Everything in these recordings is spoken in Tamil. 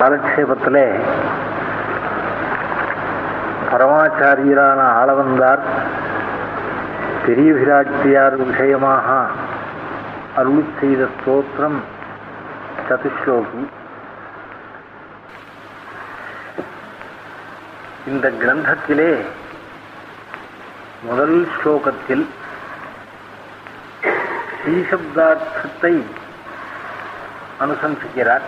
காலக்ஷேபத்தில் பரமாச்சாரியரான ஆளவந்தார் பெரிய விராட்டியார் விஷயமாக அருள் செய்த ஸ்தோத்திரம் சதுஸ்லோகி இந்த கிரந்தத்திலே முதல் ஸ்லோகத்தில் ஸ்ரீசப்தார்த்தத்தை அனுசம்சிக்கிறார்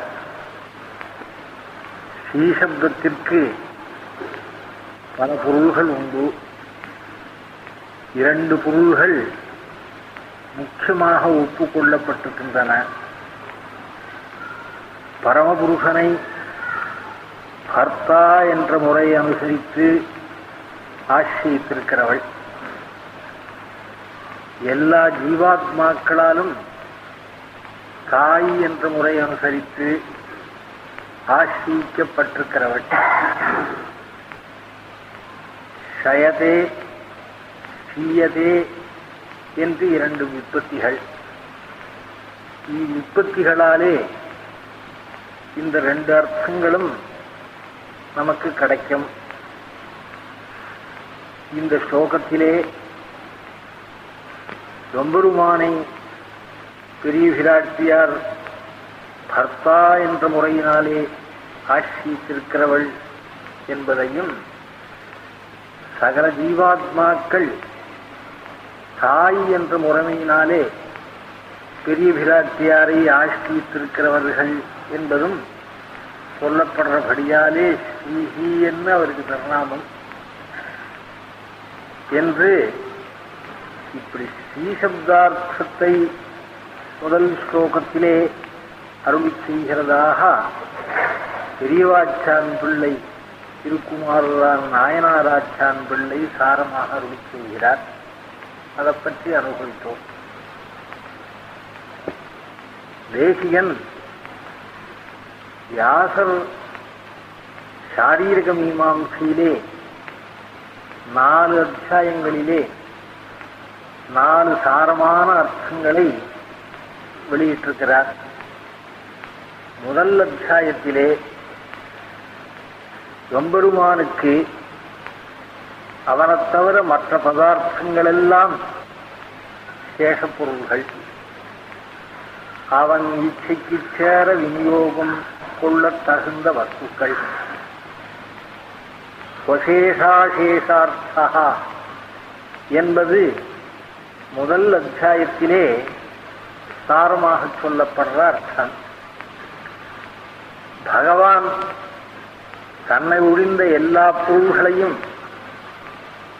ஈசப்தத்திற்கு பல பொருள்கள் உண்டு. இரண்டு பொருள்கள் முக்கியமாக ஒப்புக்கொள்ளப்பட்டிருக்கின்றன. பரமபுருஷனை கர்த்தா என்ற முறையை அனுசரித்து ஆசிரித்திருக்கிறவள் எல்லா ஜீவாத்மாக்களாலும் தாய் என்ற முறை அனுசரித்து ஆசிரிக்கப்பட்டிருக்கிறவள் ஷயதே சீயதே என்று இரண்டு உற்பத்திகள். இவ்விற்பத்திகளாலே இந்த ரெண்டு அர்த்தங்களும் நமக்கு கிடைக்கும். இந்த ஸ்லோகத்திலே எம்பெருமானை பெரிய விராட்சியார் பர்த்தா என்ற முறையினாலே ஆட்சித்திருக்கிறவள் என்பதையும் சகல ஜீவாத்மாக்கள் தாய் என்ற முறைமையினாலே பெரிய பிராட்டியாரை ஆஷ்டித்திருக்கிறவர்கள் என்பதும் சொல்லப்படுறபடியாலே ஸ்ரீஹி என்று அவருக்கு தர்ணாமம் என்று இப்படி ஸ்ரீசப்தார்த்தத்தை முதல் ஸ்லோகத்திலே அருள் செய்கிறதாக பெரியவாச்சான் பிள்ளை திருக்குமாரரான் நாயனாராச்சான் பிள்ளை சாரமாக அருள் செய்கிறார் அதை பற்றி அனுபவித்தோம். தேசிகன் வியாசர் சாரீரக மீமாம்சையிலே நாலு அத்தியாயங்களிலே நாலு சாரமான அர்த்தங்களை வெளியிட்டிருக்கிறார். முதல் அத்தியாயத்திலே எம்பெருமானுக்கு அவனைத் தவிர மற்ற பதார்த்தங்கள் எல்லாம் சேஷப்பொருள்கள் அவன் இச்சைக்கு சேர விநியோகம் கொள்ளத் தகுந்த வஸ்துக்கள். ஸ்வசேஷாசேஷார்த்தா என்பது முதல் அத்தியாயத்திலே சாரமாக சொல்லப்படுற அர்த்தம். பகவான் தன்னை ஒழிந்த எல்லா பொருள்களையும்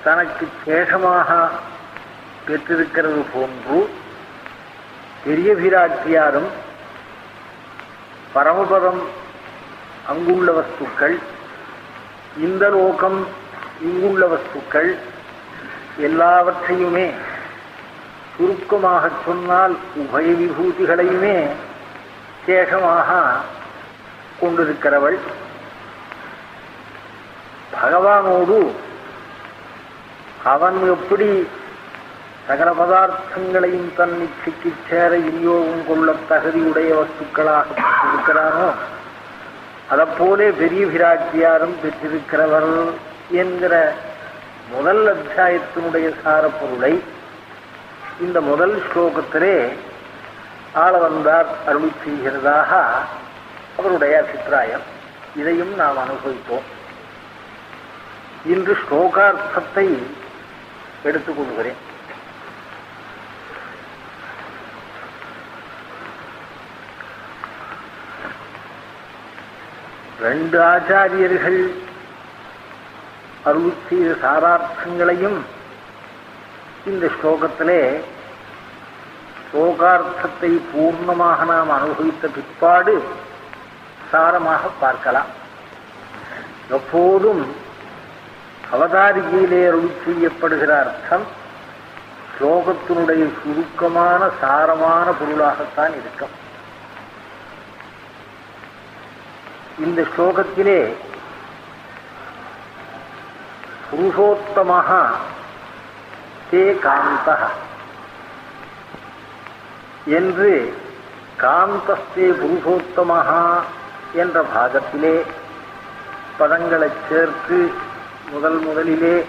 தனக்கு சேஷமாக பெற்றிருக்கிறது போன்று பெரிய பிராட்டியாரும் பரமபதம் அங்குள்ள வஸ்துக்கள் இந்த லோகம் இங்குள்ள வஸ்துக்கள் எல்லாவற்றையுமே சுருக்கமாக சொன்னால் உபய விபூதிகளையுமே சேஷமாக கொண்டிருக்கிறவள் பகவானோடு அவன் எப்படி சகல பதார்த்தங்களையும் தன் இச்சைக்கு சேர விநியோகம் கொள்ள தகுதியுடைய வஸ்துக்களாக இருக்கிறானோ அதைப்போலே பெரிய பிராட்டியாரும் பெற்றிருக்கிறவர் என்கிற முதல் அத்தியாயத்தினுடைய சாரப்பொருளை இந்த முதல் ஸ்லோகத்திலே ஆள வந்தார் அருள் செய்கிறதாக அவருடைய அபிப்பிராயம். இதையும் நாம் அனுபவித்தோம் இன்று ஸ்லோகார்த்தத்தை எடுத்துக்கொள்கிறேன் ரெண்டு ஆச்சாரியர்கள் அருள் செய்த சாரார்த்தங்களையும் இந்த ஸ்லோகத்திலே ஸ்லோகார்த்தத்தை பூர்ணமாக நாம் அனுபவித்த பிற்பாடு சாரமாக பார்க்கலாம். எப்போதும் அவதாரிகையிலே அருள் செய்யப்படுகிற அர்த்தம் ஸ்லோகத்தினுடைய சுருக்கமான சாரமான பொருளாகத்தான் இருக்கும். இந்த ஸ்லோகத்திலே புருஷோத்தமாக தே காந்த என்று காந்தஸ்தே புருஷோத்தமாக என்ற பாகத்திலே பதங்களை சேர்த்து முதல் முதலிலே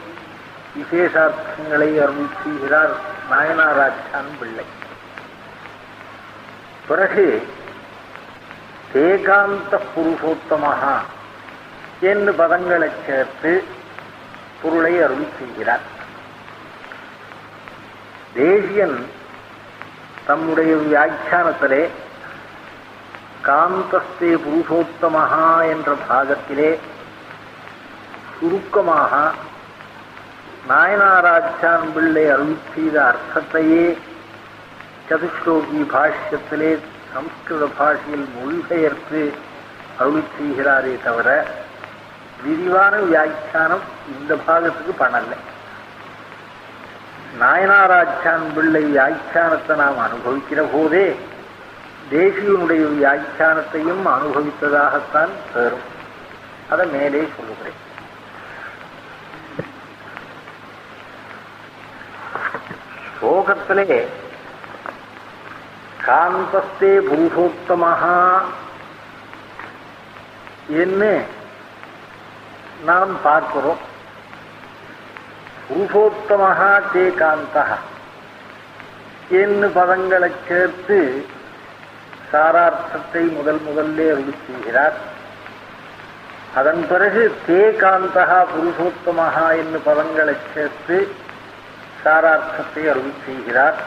விசேஷார்த்தங்களை அருள் செய்கிறார் நாயனாராச்சான் பிள்ளை. பிறகு ஏகாந்த புருஷோத்தமாக என்று பதங்களை சேர்த்து பொருளை அருள் செய்கிறார் தேசியன் தம்முடைய வியாக்கியானத்திலே காந்தஸ்தே புருஷோத்தமஹா என்ற பாகத்திலே சுருக்கமாக நாயனாராச்சான் பிள்ளை அருள் செய்த அர்த்தத்தையே சதுஸ்லோகி பாஷ்யத்திலே சம்ஸ்கிருத பாஷையில் மொழிபெயர்த்து அருள் செய்கிறாரே தவிர விரிவான வியாக்கியானம் இந்த பாகத்துக்கு பண்ணல. நாயனாராச்சான் பிள்ளை வியாக்கியானத்தை நாம் அனுபவிக்கிற போதே தேசியனுடைய வியாக்கியானத்தையும் அனுபவித்ததாகத்தான் பெறும் அதை மேலே சொல்லுகிறேன். ஸ்லோகத்திலே காந்தஸ்தே புருஷோத்தமஹா என்று நாம் பார்க்கிறோம். புருஷோத்தமஹா தே காந்தா என்று பதங்களை சேர்த்து சாரார்த்தத்தை முதல் முதல்லே அருளி செய்கிறார் அதன் பிறகு தே காந்தகா புருஷோத்தமஹா என்று பதங்களை சேர்த்து சாரார்த்தத்தை அருள் செய்கிறார்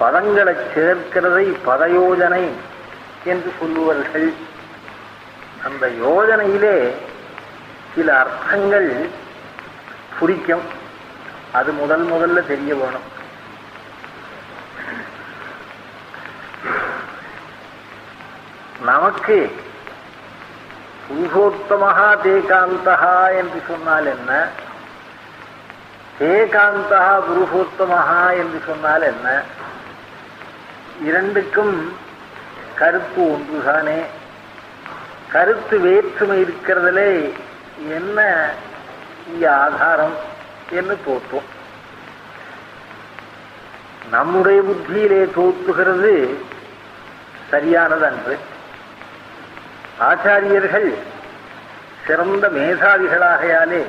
பதங்களை சேர்க்கிறதை பதயோஜனை என்று சொல்லுவார்கள். அந்த யோஜனையிலே சில அர்த்தங்கள் புரிக்கும். அது முதல் முதல்ல தெரிய வேணும். நமக்கு புருஷோத்தமஹா தேகாந்தகா என்று சொன்னால் என்ன? தேகாந்தகா புருஷோத்தமஹா என்று சொன்னால் என்ன? இரண்டுக்கும் கருத்து ஒன்றுதானே. கருத்து வேற்றுமை இருக்கிறதுலே என்ன இங்க ஆதாரம் என்று தோற்றும். நம்முடைய புத்தியிலே தோற்றுகிறது சரியானது அன்று ஆச்சாரியர்கள் சிறந்த மேதாவிகளாகையாலே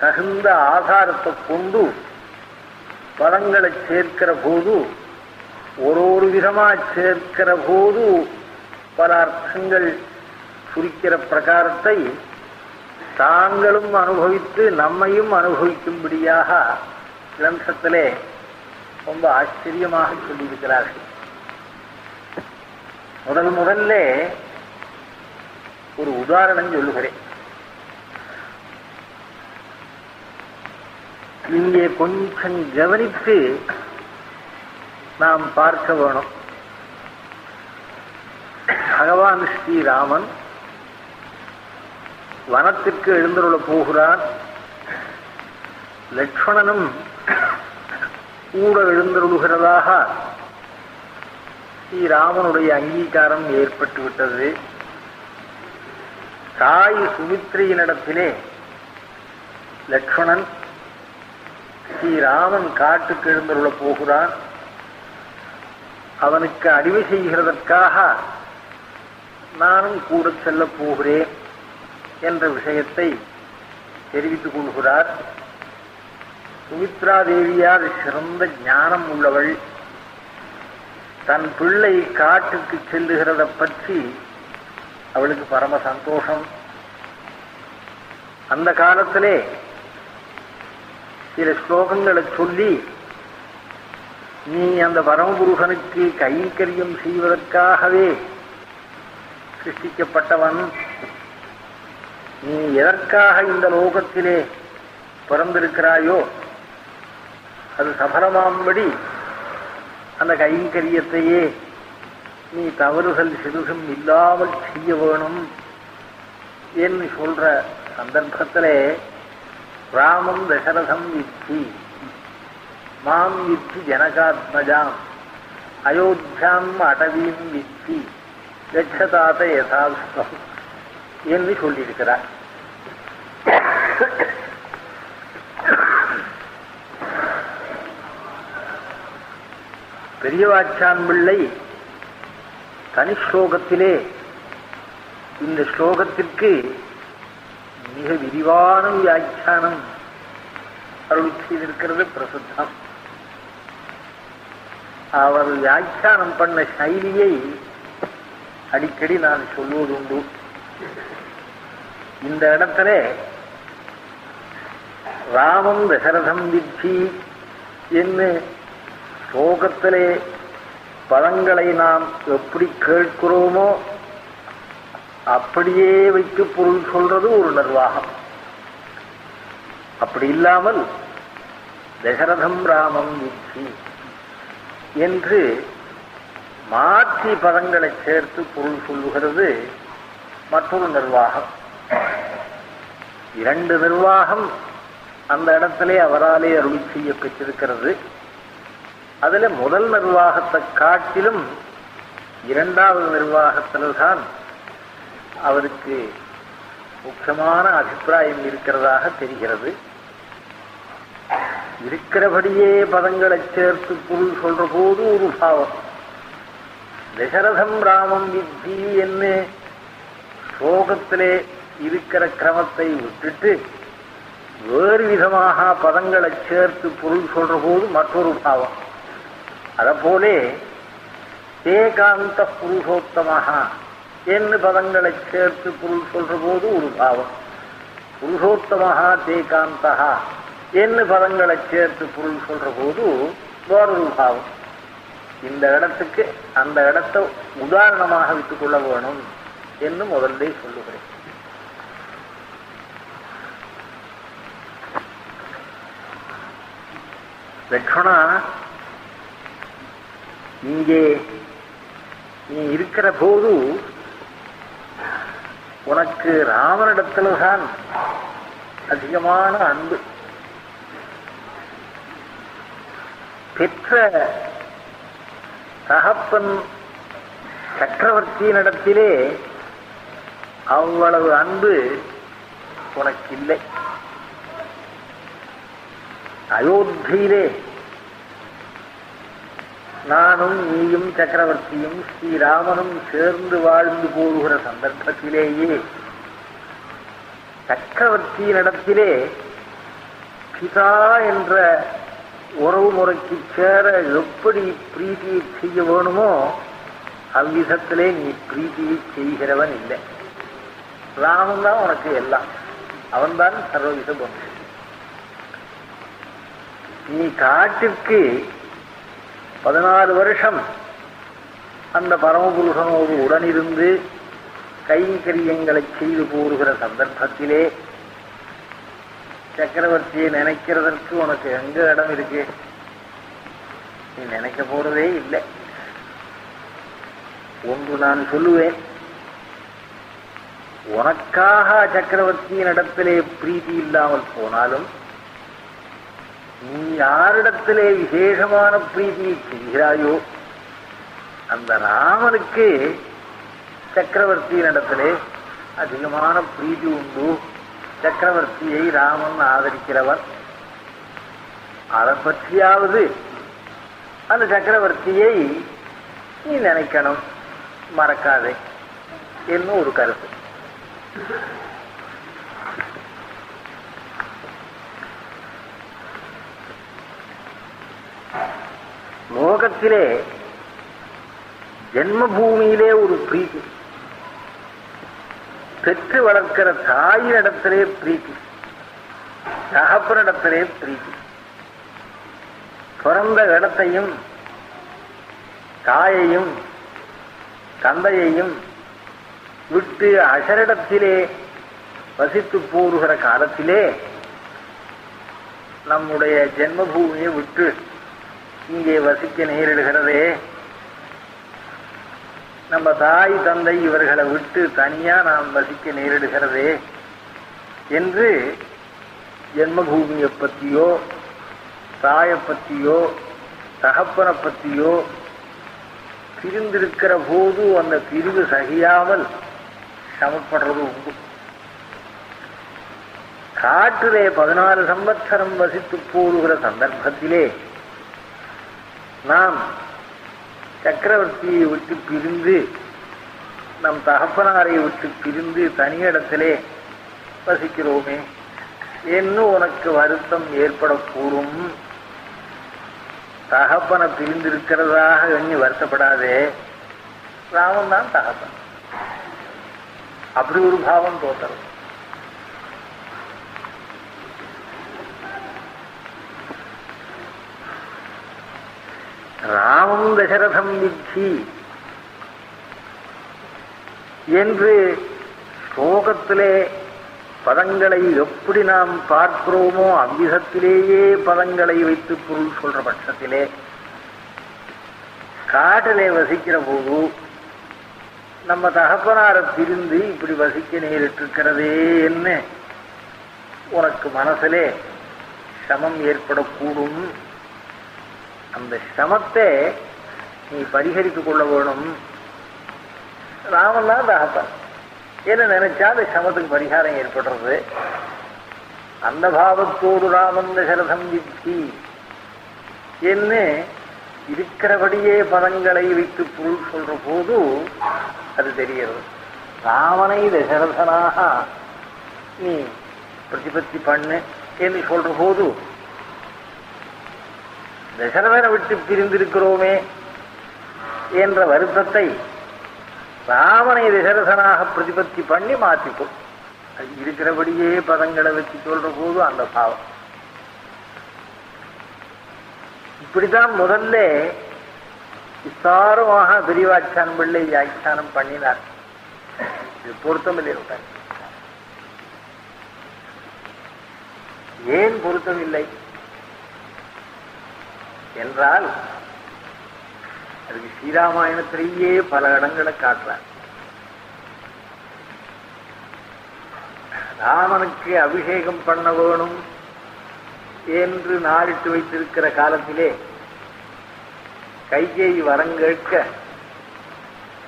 தகுந்த ஆதாரத்தை கொண்டு பதங்களை சேர்க்கிற போது ஒரு ஒரு விதமா சேர்க்கிற போது பல அர்த்தங்கள் குறிக்கிற பிரகாரத்தை தாங்களும் அனுபவித்து நம்மையும் அனுபவிக்கும்படியாக கிரந்தத்திலே ரொம்ப ஆச்சரியமாக சொல்லியிருக்கிறார்கள். முதல் முதல்ல ஒரு உதாரணம் சொல்லுகிறேன். இங்கே கொஞ்சம் கவனித்து நாம் பார்க்க வேணும். பகவான் ஸ்ரீராமன் வனத்திற்கு எழுந்துள்ள போகிறான் லட்சுமணனும் கூட எழுந்தருளுகிறதாக ஸ்ரீராமனுடைய அங்கீகாரம் ஏற்பட்டுவிட்டது. தாய் சுமித்ரையினிடத்திலே லட்சுமணன் ஸ்ரீராமன் காட்டுக்கு எழுந்தருள போகிறான். அவனுக்கு அடிமை செய்கிறதற்காக நானும் கூட செல்ல போகிறேன் என்ற விஷயத்தை தெரிவித்துக் கொள்கிறார். சுமித்ரா தேவியார் சிறந்த ஞானம் உள்ளவள். தன் பிள்ளை காட்டுக்கு செல்லுகிறத பற்றி அவளுக்கு பரம சந்தோஷம். அந்த காலத்திலே சில ஸ்லோகங்களை சொல்லி நீ அந்த பரமபுருஷனுக்கு கைங்கரியம் செய்வதற்காகவே சிருஷ்டிக்கப்பட்டவன். நீ எதற்காக இந்த லோகத்திலே பிறந்திருக்கிறாயோ அது சபலமாம்படி அந்த கைங்கரியத்தையே நீ தவறுகள் சிறுகும் இல்லாமல் செய்ய வேணும் என்று சொல்ற சந்தர்ப்பத்திலே ராமம் தசரதம் வித்தி மாம் வித்தி ஜனகாத்மஜாம். அயோத்தியாம் அடவீம் வித்தி கச்சதாத யதாஸ்தம் என்று சொல்லியிருக்கிறார். பெரியவாச்சான் பிள்ளை தனி ஸ்லோகத்திலே இந்த ஸ்லோகத்திற்கு மிக விரிவான வியாக்கியானம் அருள் செய்திருக்கிறது பிரசித்தம். அவர் வியாக்கியானம் பண்ண சைலியை அடிக்கடி நான் சொல்வதுண்டு இந்த இடத்துல ராமம் தசரதம் வித்தி என்று ஸ்லோகத்திலே பதங்களை நாம் எப்படி கேட்கிறோமோ அப்படியே வைத்து பொருள் சொல்றது ஒரு நிர்வாகம். அப்படி இல்லாமல் தசரதம் ராமம் வித்தி என்று மாற்றி பதங்களை சேர்த்து பொருள் சொல்லுகிறது மற்றொரு நிர்வாகம். இரண்டு நிர்வாகம் அந்த இடத்திலே அவராலே அருள் செய்ய பெற்றிருக்கிறது அதுல முதல் நிர்வாகத்தை காட்டிலும் இரண்டாவது நிர்வாகத்தில்தான் அவருக்கு முக்கியமான அபிப்பிராயம் இருக்கிறதாக தெரிகிறது. இருக்கிறபடியே பதங்களை சேர்த்து பொருள் சொல்ற போது ஒரு பாவம். தசரதம் ராமம் வித்தி என்ன ஸ்லோகத்திலே இருக்கிற கிரமத்தை விட்டுட்டு வேறு விதமாக பதங்களை சேர்த்து பொருள் சொல்ற போது மற்றொரு பாவம். அதப்போலே ஏகாந்த புருஷோத்தமாக என்று பதங்களை சேர்த்து பொருள் சொல்ற போது ஒரு பாவம். புருஷோத்தமஹா தேகாந்தா என்று பதங்களை சேர்த்து பொருள் சொல்ற போது வேறொரு பாவம். இந்த இடத்துக்கு அந்த இடத்தை உதாரணமாக விட்டுக் கொள்ள வேணும் என்று முதல்ல சொல்லுகிறேன். லக்ஷ்மணா இங்கே நீ இருக்கிற போது உனக்கு ராமனிடத்தில்தான் அதிகமான அன்பு. பெற்ற தகப்பன் சக்கரவர்த்தியினிடத்திலே அவ்வளவு அன்பு உனக்கு இல்லை அயோத்தியிலே நானும் நீயும் சக்கரவர்த்தியும் ஸ்ரீராமனும் சேர்ந்து வாழ்ந்து போடுகிற சந்தர்ப்பத்திலேயே சக்கரவர்த்தியினிடத்திலே பிதா என்ற உறவு முறைக்கு சேர எப்படி பிரீத்தியை செய்ய வேணுமோ அவ்விதத்திலே நீ பிரீத்தியை செய்கிறவன் இல்லை. ராமன் தான் உனக்கு எல்லாம். அவன்தான் சர்வவித பொண்ணு நீ காட்டிற்கு பதினாலு வருஷம் அந்த பரமபுருஷனோடு உடனிருந்து கைங்கரியங்களை செய்து போடுகிற சந்தர்ப்பத்திலே சக்கரவர்த்தியை நினைக்கிறதற்கு உனக்கு எங்க இடம் இருக்கு? நீ நினைக்க போறதே இல்லை. ஒன்று நான் சொல்லுவேன். உனக்காக சக்கரவர்த்தியின் இடத்திலே பிரீதி இல்லாமல் போனாலும் நீ யாரிடத்திலே விசேஷமான பிரீதியை செய்கிறாயோ அந்த ராமனுக்கு சக்கரவர்த்தியினிடத்திலே அதிகமான பிரீதி உண்டு. சக்கரவர்த்தியை ராமன் ஆதரிக்கிறவர் அதை பற்றியாவது அந்த சக்கரவர்த்தியை நீ நினைக்கணும். மறக்காதே. என்ன ஒரு கருத்து? லோகத்திலே ஜென்மபூமியிலே ஒரு பிரீத்தி பெற்று வளர்க்கிற தாயினிடத்திலே பிரீத்தி தகப்பனிடத்திலே பிரீத்தி பிறந்த இடத்தையும் தாயையும் தந்தையையும் விட்டு அசரிடத்திலே வசித்து போருகிற காலத்திலே நம்முடைய ஜென்மபூமியை விட்டு இங்கே வசிக்க நேரிடுகிறதே. நம்ம தாய் தந்தை இவர்களை விட்டு தனியா நாம் வசிக்க நேரிடுகிறதே என்று ஜென்மபூமியை பற்றியோ தாயை பற்றியோ தகப்பனை பற்றியோ பிரிந்திருக்கிற போது அந்த பிரிவு சகியாமல் சமப்படுறது உண்டு. காற்றிலே பதினாறு சம்பத்சரம் வசித்து போடுகிற சந்தர்ப்பத்திலே நாம் சக்கரவர்த்தியை விட்டு பிரிந்து நம் தகப்பனாரை விட்டு பிரிந்து தனியிடத்திலே வசிக்கிறோமே. என்ன உனக்கு வருத்தம் ஏற்படக்கூடும் தகப்பனை பிரிந்திருக்கிறதாக எண்ணி வருத்தப்படாதே. ராமன் தான் தகப்பன். அப்படி ஒரு பாவம் தோத்தரும் ராமம் தசரதம் வித்தி. என்று ஸ்லோகத்திலே பதங்களை எப்படி நாம் பார்க்கிறோமோ அவ்விதத்திலேயே பதங்களை வைத்து பொருள் சொல்ற பட்சத்திலே காட்டிலே வசிக்கிற போது நம்ம தகப்பனாரை பிரிந்து இப்படி வசிக்க நேரிட்டிருக்கிறதே என்ன உனக்கு மனசிலே சமம் ஏற்படக்கூடும். அந்த சமத்தை நீ பரிகரித்து கொள்ள வேணும். ராமன் தான் என்ன நினைச்சா அந்த சிரமத்துக்கு பரிகாரம் ஏற்படுறது? அந்த பாவத்தோடு ராமன் தசரதம் வித்தி என்ன இருக்கிறபடியே பதங்களை வைத்து பொருள் சொல்ற போது அது தெரிகிறது. ராமனை தசரதனாக நீ பிரதிபத்தி பண்ணு என்று சொல்ற போது தசரதனை விட்டு பிரிந்திருக்கிறோமே என்ற வருத்தத்தை ராமனை தசரதனாக பிரதிபத்தி பண்ணி மாற்றிக்கும் அது இருக்கிறபடியே பதங்களை வச்சு சொல்ற போது அந்த பாவம். இப்படித்தான் முதல்ல விஸ்தாரமாக பெரியவாச்சான் பிள்ளை வியாக்கியானம் பண்ணினார். இது பொருத்தமில்லை விட்டார் ஏன் பொருத்தமில்லை? என்றால் அதுக்கு ஸ்ரீராமாயணத்திலேயே பல இடங்களை காட்டுறார் ராமனுக்கு அபிஷேகம் பண்ண வேணும் என்று நாளிட்டு வைத்திருக்கிற காலத்திலே கைகேயி வரங்கேட்க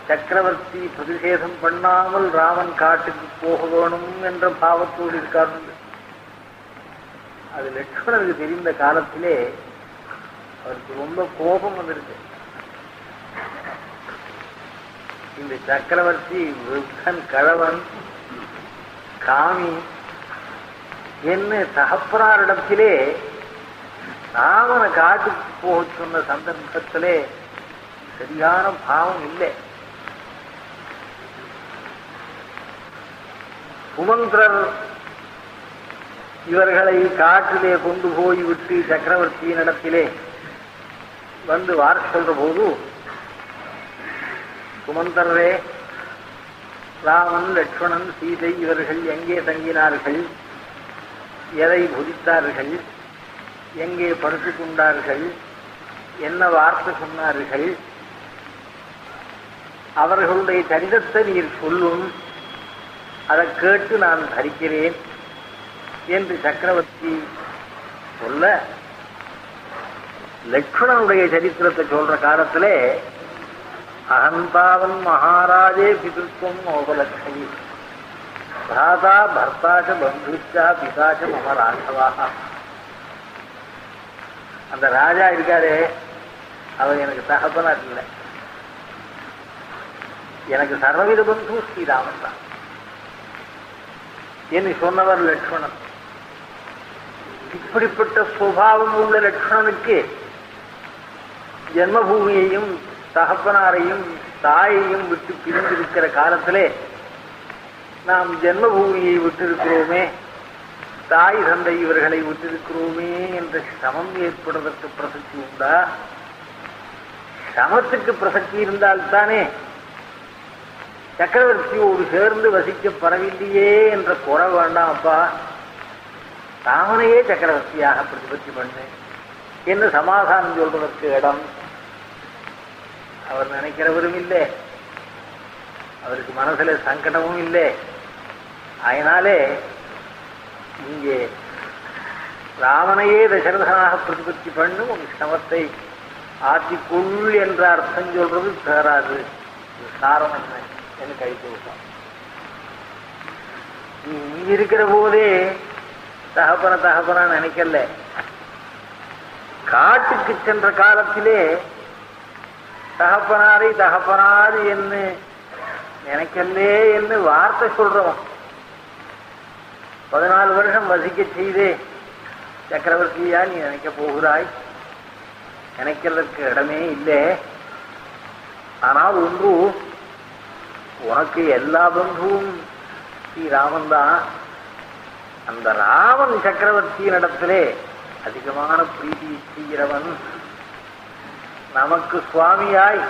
சக்கரவர்த்தி பிரதிஷேதம் பண்ணாமல் ராமன் காட்டுக்கு போக வேணும் என்ற பாவத்தோடு இருக்காரு. அது லட்சுமணனுக்கு தெரிந்த காலத்திலே அவருக்கு ரொம்ப கோபம் வந்திருக்கு இந்த சக்கரவர்த்தி விருத்தன் கழவன் காமி என்ன தகப்பனாரிடத்திலே ராமனை காட்டுக்கு போக சொன்ன சந்தர்ப்பத்திலே சரியான பாவம் இல்லை. சுமந்திரர் இவர்களை காட்டிலே கொண்டு போய் விட்டு சக்கரவர்த்தியின் இடத்திலே வந்து வார சொல்ற போது சுமந்தரரே ராமன் லட்சுமணன் சீதை இவர்கள் எங்கே தங்கினார்கள்? எதை புதித்தார்கள் எங்கே படுத்துக் கொண்டார்கள் என்ன வார்த்தை சொன்னார்கள்? அவர்களுடைய சரிதத்தை நீர் சொல்லும். அதை கேட்டு நான் தரிக்கிறேன் என்று சக்கரவர்த்தி சொல்ல லட்சுமணனுடைய சரித்திரத்தை சொல்ற காலத்திலே அகந்தாவன் மகாராஜே பிதிருத்துவம் மோகலட்சுமி பிராதா பர்த்தாச்ச பந்துச்சா பிதாச்ச மம ராഘவாக அந்த ராஜா இருக்காரே அவர் எனக்கு தகப்பனா இல்லை. எனக்கு சர்வவித பந்து ஸ்ரீராமன் தான். என்று சொன்னவர் லட்சுமணன் இப்படிப்பட்ட சுபாவம் உள்ள லட்சுமணனுக்கு ஜென்மபூமியையும் தகப்பனாரையும் தாயையும் விட்டு பிரிந்திருக்கிற காலத்திலே நாம் ஜென்மபூமியை விட்டிருக்கிறோமே தாய் தந்தை இவர்களை விட்டிருக்கிறோமே என்ற சமம் ஏற்படுவதற்கு பிரசக்தி உண்டா? சமத்துக்கு பிரசக்தி இருந்தால்தானே சக்கரவர்த்தியோடு சேர்ந்து வசிக்க பரவில்லையே என்ற குறை வேண்டாம் அப்பா. தாமனையே சக்கரவர்த்தியாக பிரதிபத்தி பண்ணேன் என்று சமாதானம் சொல்வதற்கு இடம் அவர் நினைக்கிறவரும் இல்லை. அவருக்கு மனசுல சங்கடமும் இல்லை. அதனாலே இங்கே ராமனையே தசரதனாக பிரதிபத்தி பண்ணும் உன் சமத்தை ஆற்றிக்கொள் என்ற அர்த்தம் சொல்றது தேராது சாரம் என்ன என்று கை கொடுத்தான். நீ இங்க இருக்கிற போதே தகப்பன தகப்பனா நினைக்கல. காட்டுக்கு சென்ற காலத்திலே தகப்பனாரை தகப்பனாரு என்று நினைக்கல்லே என்று வார்த்தை சொல்றோம் பதினாலு வருஷம் வசிக்க செய்தே சக்கரவர்த்தியா நீ நினைக்க போகிறாய்? நினைக்கிறதுக்கு இடமே இல்லை. ஆனால் ஒன்று உனக்கு எல்லா பந்துவும் ஸ்ரீராமன் தான். அந்த ராமன் சக்கரவர்த்தியினிடத்திலே அதிகமான பிரீதி செய்கிறவன் நமக்கு சுவாமியாய்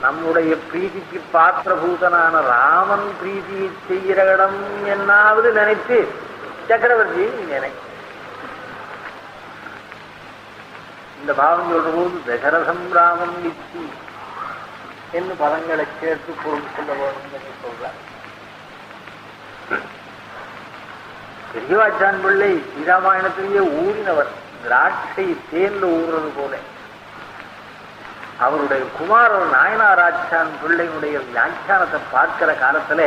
நம்முடைய பிரீதிக்கு பாத்திரபூதனான ராமன் பிரீதியை செய்கிற இடம் என்னாவது நினைத்து சக்கரவர்த்தி நினை இந்த பாவம் சொல்ற போது தசரதம் ராமன் வித்தி என்று பதங்களை சேர்த்து பொருள் சொல்ல வேண்டும் என்று சொல்றார். பெரியவாச்சான் பிள்ளை ஸ்ரீராமாயணத்திலேயே ஊறினவர். திராட்சை தேன்ல ஊறுறது போல. அவருடைய குமாரர் நாயனாராச்சான் பிள்ளையினுடைய வியாக்கியானத்தை பார்க்கிற காலத்துல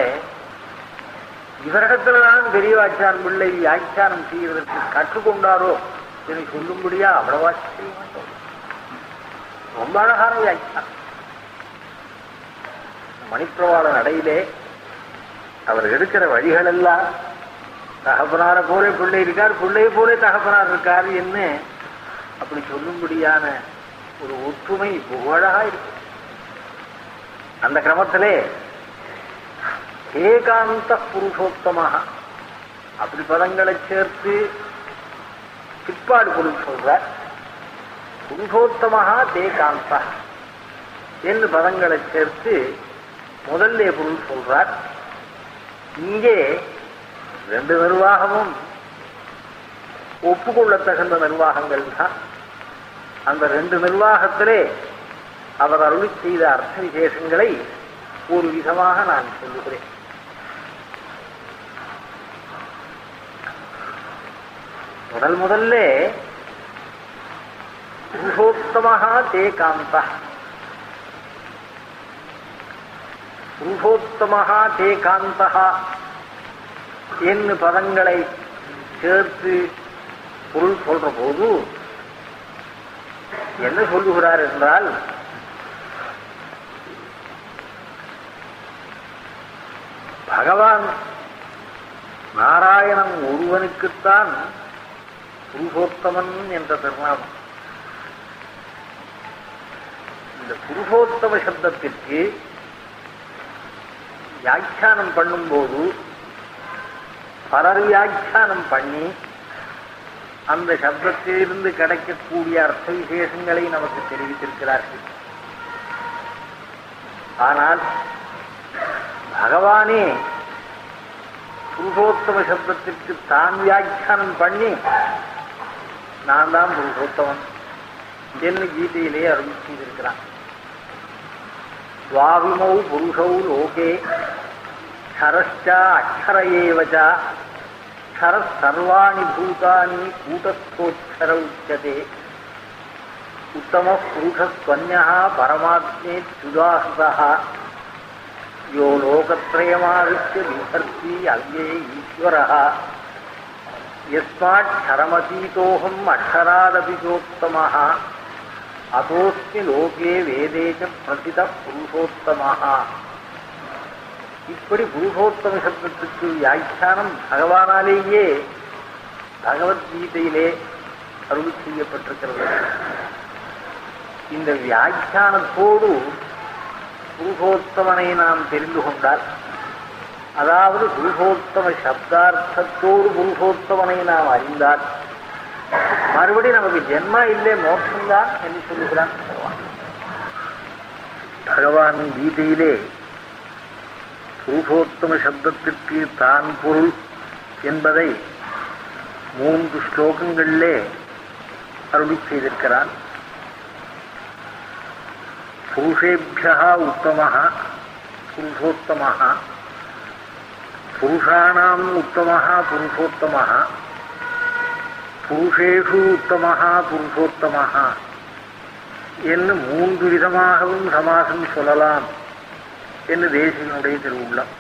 இவரிடத்துலதான் பெரியவாச்சான் பிள்ளை வியாக்கியானம் செய்வதற்கு கற்றுக்கொண்டாரோ என்று சொல்லும்படியா அவ்வளவா செய்ய மாட்டோம் ரொம்ப அழகான வியாக்கியானம். மணிப்பிரவாள நடையிலே அவர் எடுக்கிற வழிகள் எல்லாம் தகப்பனார போல பிள்ளை இருக்கார் பிள்ளையை போல தகப்பனார் இருக்கார் என்ன? அப்படி சொல்லும்படியான ஒரு ஒற்றுமை புகழாக இருக்கு. அந்த கிரமத்திலே ஏகாந்த புருஷோத்தமாக அப்படி பதங்களை சேர்த்து பிற்பாடு பொருள் சொல்றார். புருஷோத்தமாக தேகாந்தா என்று பதங்களை சேர்த்து முதல்ல பொருள் சொல்றார். இங்கே ரெண்டு நிர்வாகமும் ஒப்புக்கொள்ளத்தகுந்த நிர்வாகங்கள் தான் அந்த ரெண்டு நிர்வாகத்திலே அவர் அருளி செய்த அர்த்த விசேஷங்களை ஒரு விதமாக நான் சொல்லுகிறேன். முதல் முதல்ல புருஷோத்தமாக தே காந்த. புருஷோத்தமாக தே காந்தா. என்று பதங்களை சேர்த்து பொருள் சொல்ற போது என்ன சொல்லுகிறார் என்றால் பகவான் நாராயணன் ஒருவனுக்குத்தான் புருஷோத்தமன் என்ற திருநாமம் இந்த புருஷோத்தம சப்தத்திற்கு வியாக்கியானம் பண்ணும்போது பலர் வியாக்கியானம் பண்ணி அந்த சப்தத்திலிருந்து கிடைக்கக்கூடிய அர்த்த விசேஷங்களை நமக்கு தெரிவித்திருக்கிறார்கள். ஆனால் பகவானே புருஷோத்தம சப்தத்திற்கு தான் வியாக்கியானம் பண்ணி நான் தான் புருஷோத்தமன் என்று கீதையிலே அருள் செய்திருக்கிறான். சுவாவிமௌ புருஷௌ லோகே ஹரஷ்டா அக்ஷர ஏவச்ச க்ஷர சர்வாணி பூதானி கூட்டஸ்தோட்சர உச்சதே. உத்தம புருஷஸ்வன்யா பரமாத்மே சுதாசிதா யோ லோகத்ரயமாவித்ய பிபர்த்தி அவ்யே ஈஸ்வரः யஸ்மாட்சரமதீதோகம் அக்ஷராதபி சோத்தமः அதோஸ்மி லோகே வேதே ச பிரசித புருஷோத்தமः இப்படி புருஷோத்தம வியாக்கியானம் பகவானாலேயே பகவத்கீதையிலே அருள் செய்யப்பட்டிருக்கிறது. இந்த வியாக்கியானத்தோடு பூகோத்தமனை நாம் தெரிந்து கொண்டால் அதாவது புருஷோத்தம சப்தார்த்தத்தோடு புருஷோத்தமனை நாம் அறிந்தால் மறுபடி நமக்கு ஜென்மா இல்லை மோட்சம்தான் என்று சொல்லுகிறான் பகவான். பகவான் கீதையிலே ரூபோத்தம சப்தத்திற்கு தான் பொருள் என்பதை மூன்று ஸ்லோகங்களிலே அருளி செய்திருக்கிறான். புருஷேபியா உத்தம புருஷோத்தம புருஷாணாம் உத்தம புருஷோத்தம புருஷேஷு உத்தம புருஷோத்தம என்று மூன்று விதமாகவும் சமாசம் சொல்லலாம். என்று தேசியனுடைய திருவுள்ளம்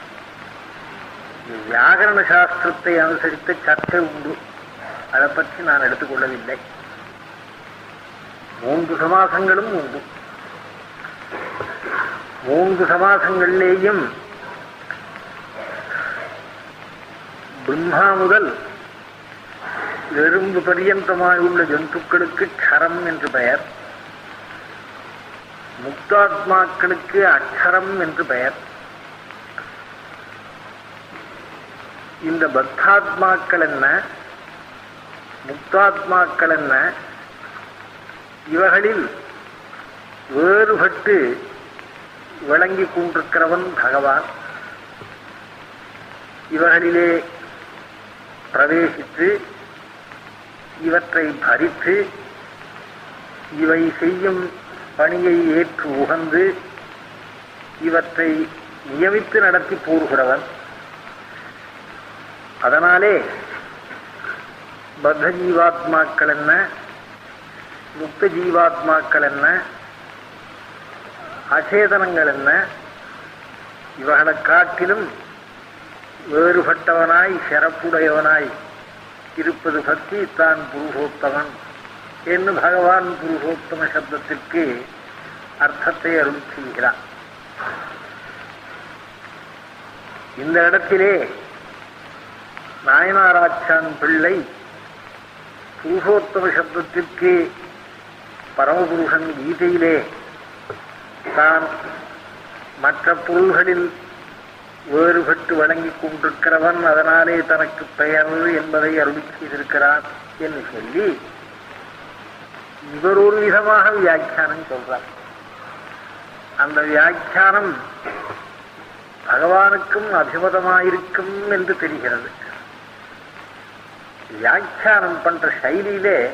இது வியாகரண சாஸ்திரத்தை அனுசரித்த சர்ச்சை உண்டு அதை பற்றி நான் எடுத்துக்கொள்ளவில்லை மூன்று சமாசங்களும் உண்டு மூன்று சமாசங்களிலேயும் பிரம்மா முதல் எறும்பு பரியந்தமாயுள்ள ஜந்துக்களுக்கு சரம் என்று பெயர் முக்தாத்மாக்களுக்கு அக்ஷரம் என்று பெயர். இந்த பத்தாத்மாக்கள் என்ன? முக்தாத்மாக்கள் என்ன? இவர்களில் வேறுபட்டு விளங்கி கொண்டிருக்கிறவன் பகவான். இவர்களிலே பிரவேசித்து இவற்றை பறித்து இவை செய்யும் பணியை ஏற்று உகந்து இவற்றை நியமித்து நடத்தி போடுகிறவன். அதனாலே பத்த ஜீவாத்மாக்கள் என்ன? முக்த ஜீவாத்மாக்கள் என்ன? அச்சேதனங்கள் என்ன? இவர்களை காட்டிலும் வேறுபட்டவனாய் சிறப்புடையவனாய் இருப்பது பற்றி தான் புருஷோத்தமன் என்று பகவான் புருஷோத்தம சப்தத்திற்கு அர்த்தத்தை அருள் செய்கிறார் இந்த இடத்திலே நாயனாராச்சான் பிள்ளை புருஷோத்தம சப்தத்திற்கு பரமபுருஷன் கீதையிலே தான் மற்ற பொருள்களில் வேறுபட்டு வழங்கிக் கொண்டிருக்கிறவன் அதனாலே தனக்கு பெயர் என்பதை அருளி செய்திருக்கிறான் என்று சொல்லி இவர் ஒரு விதமாக வியாக்கியானம் சொல்றார். அந்த வியாக்கியானம் பகவானுக்கும் அபிமதமாயிருக்கும் என்று தெரிகிறது. வியாக்கியானம் பண்ற சைலியிலே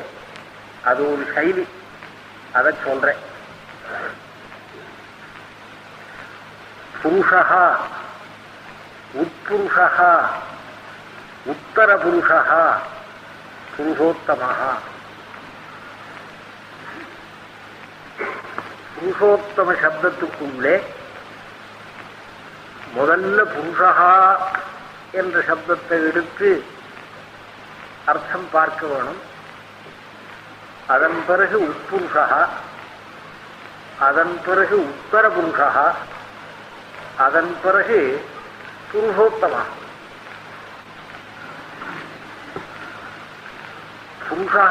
அது ஒரு சைலி. அதை சொல்றேன். புருஷா உட்புருஷா உத்தரபுருஷா புருஷோத்தமாக புருஷோத்தம சப்தத்துக்குள்ளே முதல்ல புருஷகா என்ற சப்தத்தை எடுத்து அர்த்தம் பார்க்க வேணும். அதன் பிறகு உட்புருஷா அதன் பிறகு உத்தர புருஷா அதன் பிறகு புருஷோத்தமா. புருஷா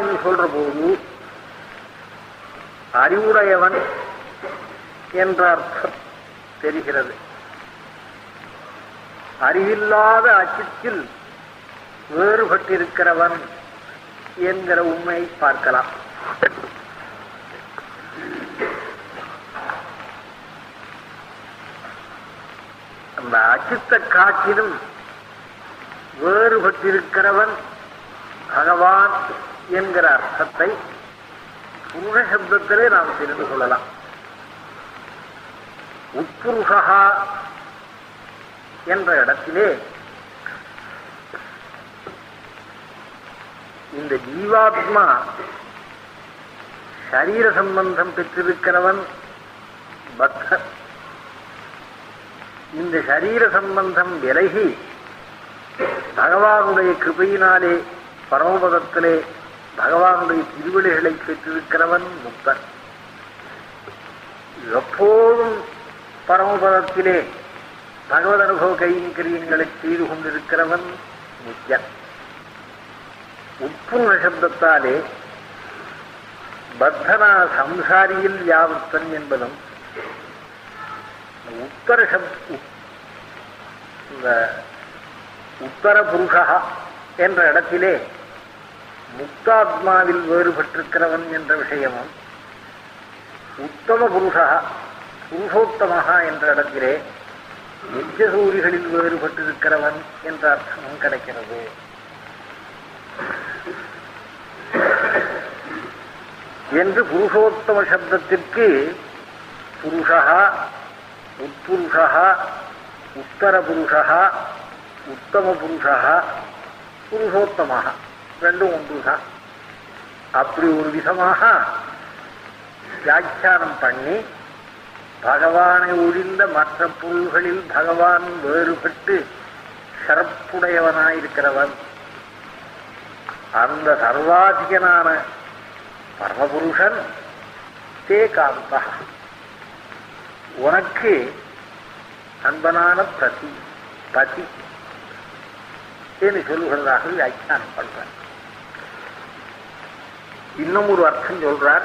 என்று சொல்ற போது அறிவுடையவன் என்ற அர்த்தம் தெரிகிறது. அறிவில்லாத அச்சத்தில் வேறுபட்டிருக்கிறவன் என்கிற உண்மையை பார்க்கலாம். அந்த அச்சித்த காட்டிலும் வேறுபட்டிருக்கிறவன் பகவான் என்கிற அர்த்தத்தை புருஷ சப்தத்திலே நாம் தெரிந்து கொள்ளலாம். உட்புருஷா என்ற இடத்திலே இந்த ஜீவாத்மா சரீர சம்பந்தம் பெற்றிருக்கிறவன் பக்தன். இந்த சரீர சம்பந்தம் விலகி பகவானுடைய கிருபையினாலே பரமபதத்திலே பகவானுடைய திருவிழிகளை பெற்றிருக்கிறவன் முக்தன். எப்போதும் பரமபதத்திலே பகவத் அனுபவ கைங்கரியங்களை செய்து கொண்டிருக்கிறவன் முக்கியன் உட்புண சப்தத்தாலே பத்தனா சம்சாரியில் யாவத்தன் என்பதும் உத்தர இந்த உத்தர புருஷா என்ற இடத்திலே முக்தாத்மாவில் வேறுபட்டிருக்கிறவன் என்ற விஷயமும் உத்தம புருஷா புருஷோத்தமகா என்ற இடத்திலே நித்தியசூரிகளில் வேறுபட்டிருக்கிறவன் என்ற அர்த்தமும் கிடைக்கிறது. என்று புருஷோத்தம சப்தத்திற்கு புருஷா உட்புருஷா உத்தர புருஷா உத்தம புருஷா புருஷோத்தமாக ரெண்டும் ஒன்றுதான் அப்படி ஒரு விதமாக வியாக்கியானம் பண்ணி பகவானை ஒழிந்த மற்ற பொருள்களில் பகவான் வேறுபட்டு சிறப்புடையவனாயிருக்கிறவன். அந்த சர்வாதிகனான பரமபுருஷன் தே காந்தா உனக்கு அன்பனான பிரதி பதி. என்று சொல்லுகிறதாக வியாக்கியானம் பண்றார். இன்னும் ஒரு அர்த்தம் சொல்றார்.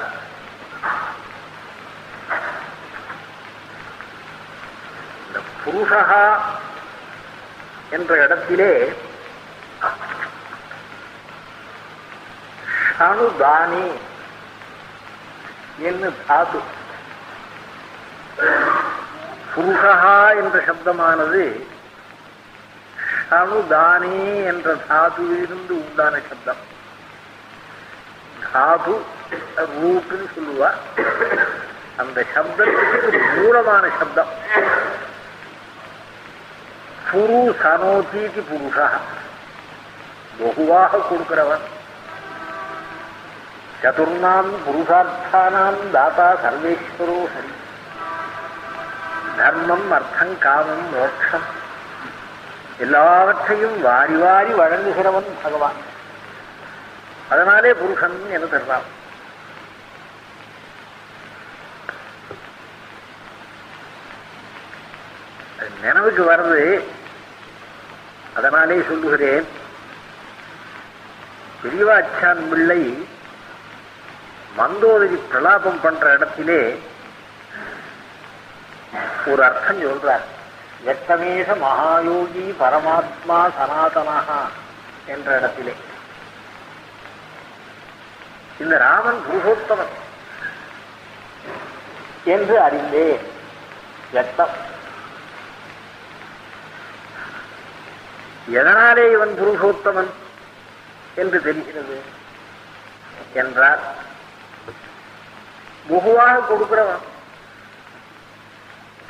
இந்த புருஷா என்ற இடத்திலே ஷணுதானி என்று தாது. புருஷா என்ற சப்தமானது ஷணுதானி என்ற தாதுவிலிருந்து உண்டான சப்தம். சாது ரூட்டுன்னு சொல்லுவா. அந்த சப்தத்துக்கு மூலமான சப்தம். புரு சனோதீதி புருஷா. பகுவாக கொடுக்கிறவன். சதுர்ணாம் புருஷார்த்தானாம் தாத்தா சர்வேஸ்வரோ ஹரி தர்மம் அர்த்தம் காமம் மோட்சம். எல்லாவற்றையும் வாரி வாரி வழங்குகிறவன் பகவான். அதனாலே புருஷன் என்று தருவான் நினைவுக்கு வருது அதனாலே சொல்லுகிறேன். பெரியவாச்சான் பிள்ளை மந்தோதரி பிரலாபம் பண்ற இடத்திலே ஒரு அர்த்தம் சொல்றார். எத்தமேச மகாயோகி பரமாத்மா சனாதனஹா என்ற இடத்திலே. இந்த ராமன் புருஷோத்தமன் என்று அறிந்தேன். எத்தம். எதனாலே இவன் புருஷோத்தமன் என்று தெரிகிறது என்றார் முகுவாக கொடுக்கிறவன்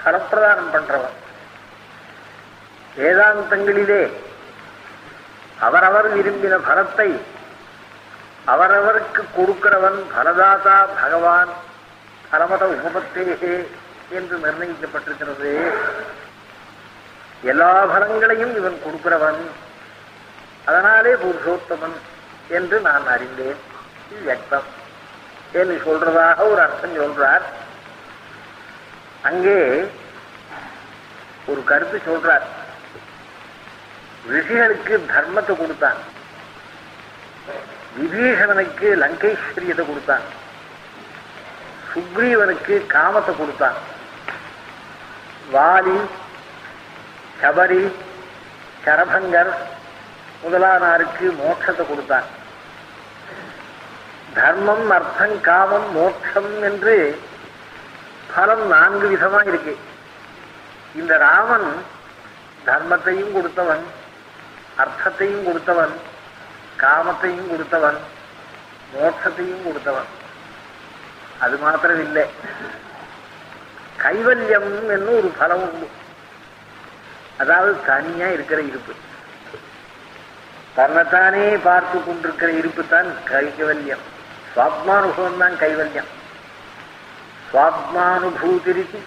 பலப்பிரதானம் பண்றவன். வேதாந்தங்களிலே அவரவர் விரும்பின பலத்தை அவரவருக்கு கொடுக்கிறவன் பலதாதா பகவான். பரமத உபபத்தேகே என்று நிர்ணயிக்கப்பட்டிருக்கிறது. எல்லா பலங்களையும் இவன் கொடுக்கிறவன். அதனாலே புருஷோத்தமன் என்று நான் அறிந்தேன். இது வியக்தம் என்று சொல்றதாக ஒரு அர்த்தம் சொல்றார். அங்கே ஒரு கருத்து சொல்றார். ரிஷிகளுக்கு தர்மத்தை கொடுத்தான். விபீஷணனுக்கு லங்கேஸ்வரியத்தை கொடுத்தான். சுக்ரீவனுக்கு காமத்தை கொடுத்தான். வாலி சபரி சரபங்கர் முதலானாருக்கு மோட்சத்தை கொடுத்தான். தர்மம் அர்த்தம் காமம் மோட்சம் என்று பலம் நான்கு விதமா இருக்கு. இந்த ராமன் தர்மத்தையும் கொடுத்தவன் அர்த்தத்தையும் கொடுத்தவன் காமத்தையும் கொடுத்தவன் மோட்சத்தையும் கொடுத்தவன் அது மாத்திரம் இல்லை கைவல்யம் என்று ஒரு பலம் உண்டு அதாவது தனியா இருக்கிற இருப்பு தன்னைத்தானே பார்த்து கொண்டிருக்கிற இருப்பு தான் கைவல்யம் சுவாத்மானுபவம் தான் கைவல்யம் சுவாத்மானுபூதிரிக்கு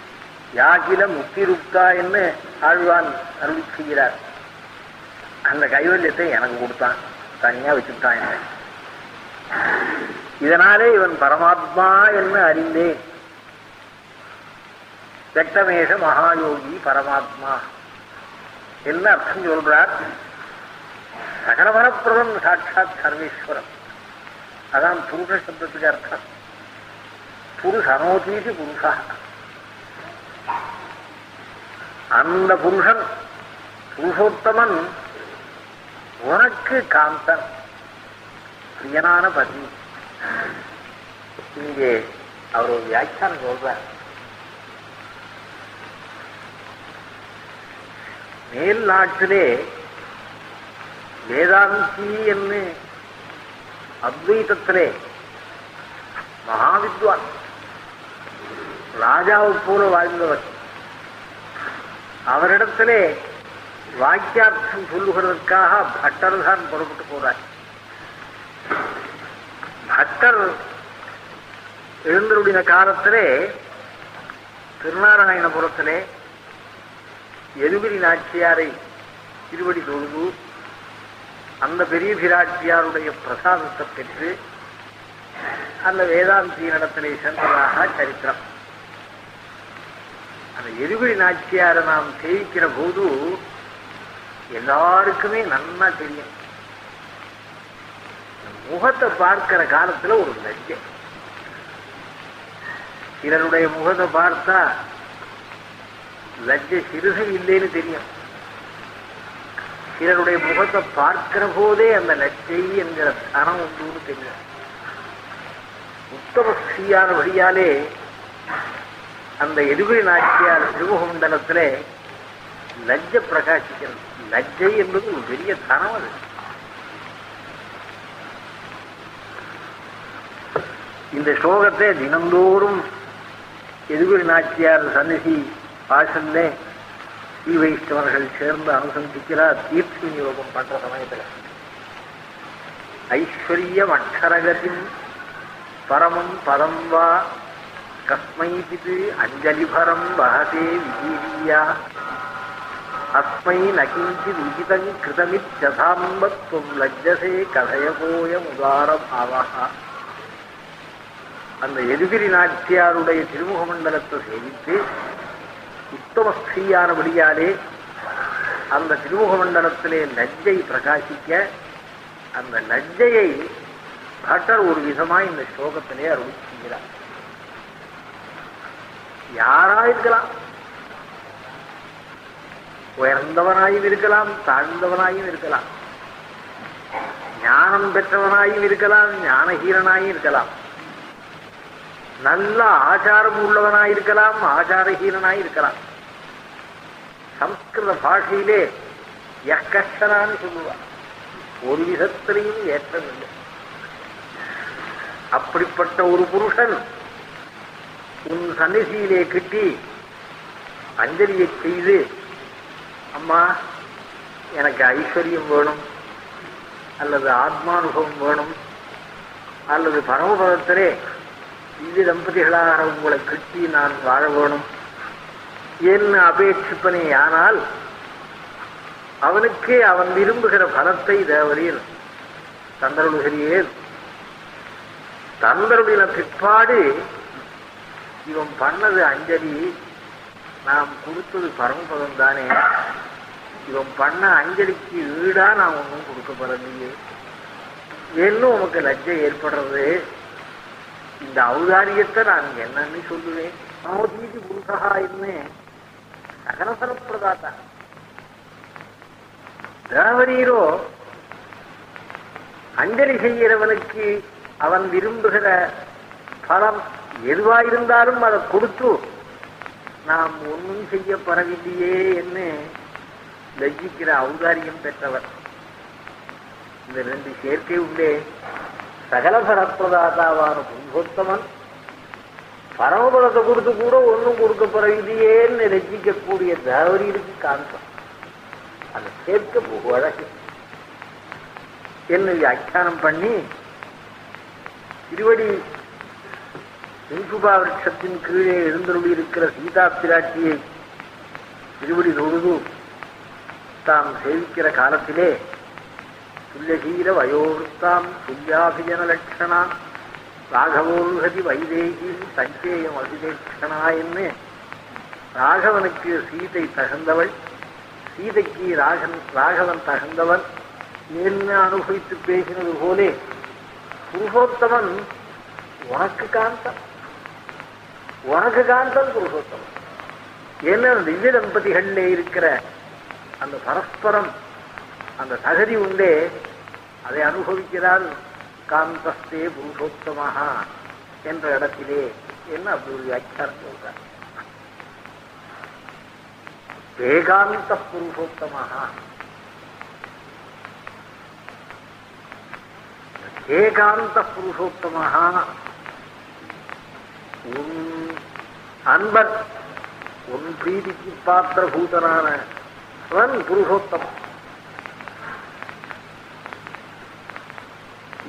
யாகில முக்திருப்தா என்று ஆழ்வான் அருள் செய்கிறார் அந்த கைவல்யத்தை எனக்கு கொடுத்தான் தனியா வச்சுட்டான் என்ன இதனாலே இவன் பரமாத்மா என்று அறிந்தேன். வெட்டமேஷ மகாயோகி பரமாத்மா. என்ன அர்த்தம் சொல்றார்? சகலபரப்பிரதம் சாட்சாத் சர்வேஸ்வரம் அதான் புருஷ சப்தத்துக்கு அர்த்தம். புருஷனோதீசி புருஷா. அந்த புருஷன் புருஷோத்தமன் உனக்கு காந்தன் பிரியனான பதி இங்கே அவர் ஒரு வியாக்கியானம் சொல்றார். மேல் நாட்டிலே வேதாந்தி என்று அத்வைதத்திலே மகாவித்வான் ராஜாவை போல வாழ்ந்தவர். அவரிடத்திலே வாக்கியார்த்தம் சொல்லுகிறதற்காக பட்டர் தான் புறப்பட்டு போறார். பட்டர் எழுந்தருடைய காலத்திலே திருநாராயணபுரத்திலே எதுகிரி நாச்சியாரை திருவடி தொழுது அந்த பெரிய பிராட்சியாருடைய பிரசாதத்தை பெற்று அந்த வேதாந்தியினிடத்திலே சென்றதாக சரித்திரம். அந்த எரிவிழி நாச்சியாரை நாம் சேவிக்கிற போது எல்லாருக்குமே நல்லா தெரியும். முகத்தை பார்க்கிற காலத்துல ஒரு லஜ்ஜை சிலருடைய முகத்தை பார்த்தா லஜ்ஜை சிறுகை இல்லைன்னு தெரியும். சிலருடைய முகத்தை பார்க்கிற போதே அந்த லஜ்ஜை என்கிற தனம் உண்டுன்னு தெரியும். உத்தம ஸ்ரீயான வழியாலே அந்த எதிர்விழி நாச்சியார் திருமுகமண்டலத்திலே லஜ்ஜ பிரகாசிக்கிறது. லஜ்ஜை என்பது ஒரு பெரிய தனம் அது இந்த ஸ்லோகத்தை தினந்தோறும் எதிர்விழி நாச்சியார் சன்னிதி வாசல்ல ஸ்ரீ வைஷ்ணவர்கள் சேர்ந்து அனுசந்திக்கிறார். தீர்த்தி விநியோகம் பண்ற சமயத்தில். ஐஸ்வர்யம் அக்ஷரகத்தின் பரமம் பதம் வா கஸ்மைபிது அஞ்சலிபரம் வகதே விஜீரியா அஸ்மை நகிஞ்சித் கிருதமித் கிருதமிச்சதாம்பத்வம் லஜ்ஜசே கதயபோயம் உதார பாவகா அந்த எதிரி நாச்சியாருடைய திருமுக மண்டலத்தை சேவித்து உத்தம ஸ்ரீயானபடியாலே அந்த திருமுக மண்டலத்திலே லஜ்ஜை பிரகாசிக்க அந்த லஜ்ஜையை பட்டர் ஒரு விதமாய் இந்த ஸ்லோகத்திலே அருள் செய்கிறார். யாரா இருக்கலாம். உயர்ந்தவனாயும் இருக்கலாம் தாழ்ந்தவனாயும் இருக்கலாம். ஞானம் பெற்றவனாயும் இருக்கலாம் ஞானஹீரனாயும் இருக்கலாம். நல்ல ஆச்சாரம் உள்ளவனாயிருக்கலாம் இருக்கலாம் இருக்கலாம். சம்ஸ்கிருத பாஷையிலே யக்கஷனான்னு சொல்லுவார் ஒரு விதத்திலையும் ஏற்றமில்லை அப்படிப்பட்ட ஒரு புருஷன் உன் சன்னிதியிலே கிட்டி அஞ்சலியை செய்து அம்மா எனக்கு ஐஸ்வர்யம் வேணும் அல்லது ஆத்மானுபவம் வேணும் அல்லது பரமபதத்திலே திவ்ய தம்பதிகளாக உங்களை கிட்டி நான் வாழ வேணும். என்ன அபேட்சிப்பனே ஆனால் அவனுக்கே அவன் விரும்புகிற பலத்தை தேவரீர் தந்தருளுகிறீர் தந்தருளின பிற்பாடு இவன் பண்ணது அஞ்சலி நாம் கொடுத்தது பரமபதம் தானே. இவன் பண்ண அஞ்சலிக்கு ஈடா நான் ஒன்றும் கொடுக்க போறதில்லையே இன்னும் உனக்கு லஜ்ஜை ஏற்படுறது. இந்த அவதாரியத்தை நான் என்னன்னு சொல்லுவேன். மனோதீதி புருஷா என்ன? சகலசர பிரதாத்தா தேவரீரோ அஞ்சலி செய்கிறவனுக்கு அவன் விரும்புகிற பலம் எதுவாயிருந்தாலும் அதை கொடுத்து நாம் ஒன்றும் செய்ய பரவில்லையே என்று லஜிக்கிற ஔதாரியம் பெற்றவர். இந்த ரெண்டு சேர்க்கை உள்ளே சகல பரப்பிரதாதாவான புருஷோத்தமன் பரமபலத்தை கொடுத்து கூட ஒன்றும் கொடுக்க பரவில்லையேன்னு லஜ்ஜிக்கக்கூடிய தேவரீருக்கு காந்தம் அந்த சேர்க்க புகு அழகு. என்ன வியாக்கியானம் பண்ணி திருவடி இன்சுபா விருட்சத்தின் கீழே எழுந்தருளி இருக்கிற சீதா பிராட்டியை திருவடி தொழுது தாம் சேவிக்கிற காலத்திலே துல்யசீல வயோவிருத்தாம் துல்யாபிஜன லட்சணா ராகவோருகதி வைதேகி சஞ்சேயம் அதிதேட்சணா என்று ராகவனுக்கு சீதை தகுந்தவள் சீதைக்கு ராகன் ராகவன் தகுந்தவன் என்ன அனுபவித்து பேசினது போலே புருஷோத்தமன் உனக்கு காந்தம் உனக்கு காந்தம் புருஷோத்தமன் ஏன்னா திவ்ய தம்பதிகள்ல இருக்கிற அந்த பரஸ்பரம் அந்த தகுதி உண்டே அதை அனுபவிக்கிறார் காந்தஸ்தே புருஷோத்தமஹா என்ற இடத்திலே என்ன அப்படி ஒரு வியாக்கியானம் சொல்றார். ஏகாந்த புருஷோத்தமஹா ஏகாந்த புருஷோத்தமஹா உன் அன்பர் உன் பிரீதிக்கு பாத்திரபூதனான அவன் புருஷோத்தமன்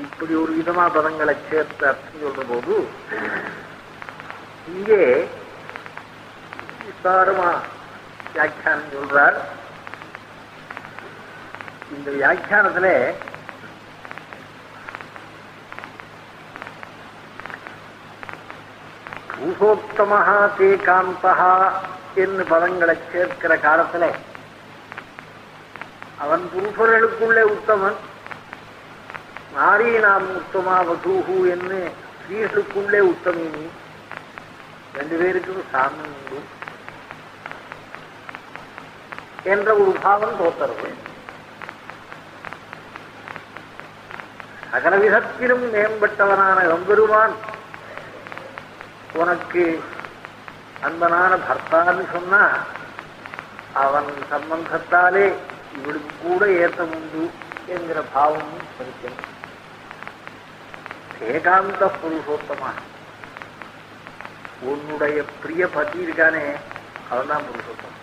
இப்படி ஒரு விதமா பதங்களை சேர்த்து அர்த்தம் சொல்ற போது இங்கே விஸ்தாரமா வியாக்கியானம் சொல்றார். இந்த வியாக்கியானத்துல பூஷோத்தமஹா தே காந்தஹா என்று பதங்களை சேர்க்கிற காலத்துல அவன் புருஷர்களுக்குள்ளே உத்தமன். நாரி நாம் உத்தமா வசூஹு என்று ஸ்ரீகளுக்குள்ளே உத்தமினி ரெண்டு பேருக்கும் சாமம் உண்டு. என்ற ஒரு பாவம் தோத்தரவு. சகல விதத்திலும் மேம்பட்டவனான எம்பெருமான். உனக்கு அன்பனான பர்த்தான்னு சொன்னா அவன் சம்பந்தத்தாலே இவளுக்கு கூட ஏத்தம் உண்டு என்கிற பாவமும் இருக்கிறது ஏகாந்த புருஷோத்தமா. உன்னுடைய பிரிய பதி இருக்கானே அவன்தான் புருஷோத்தம்.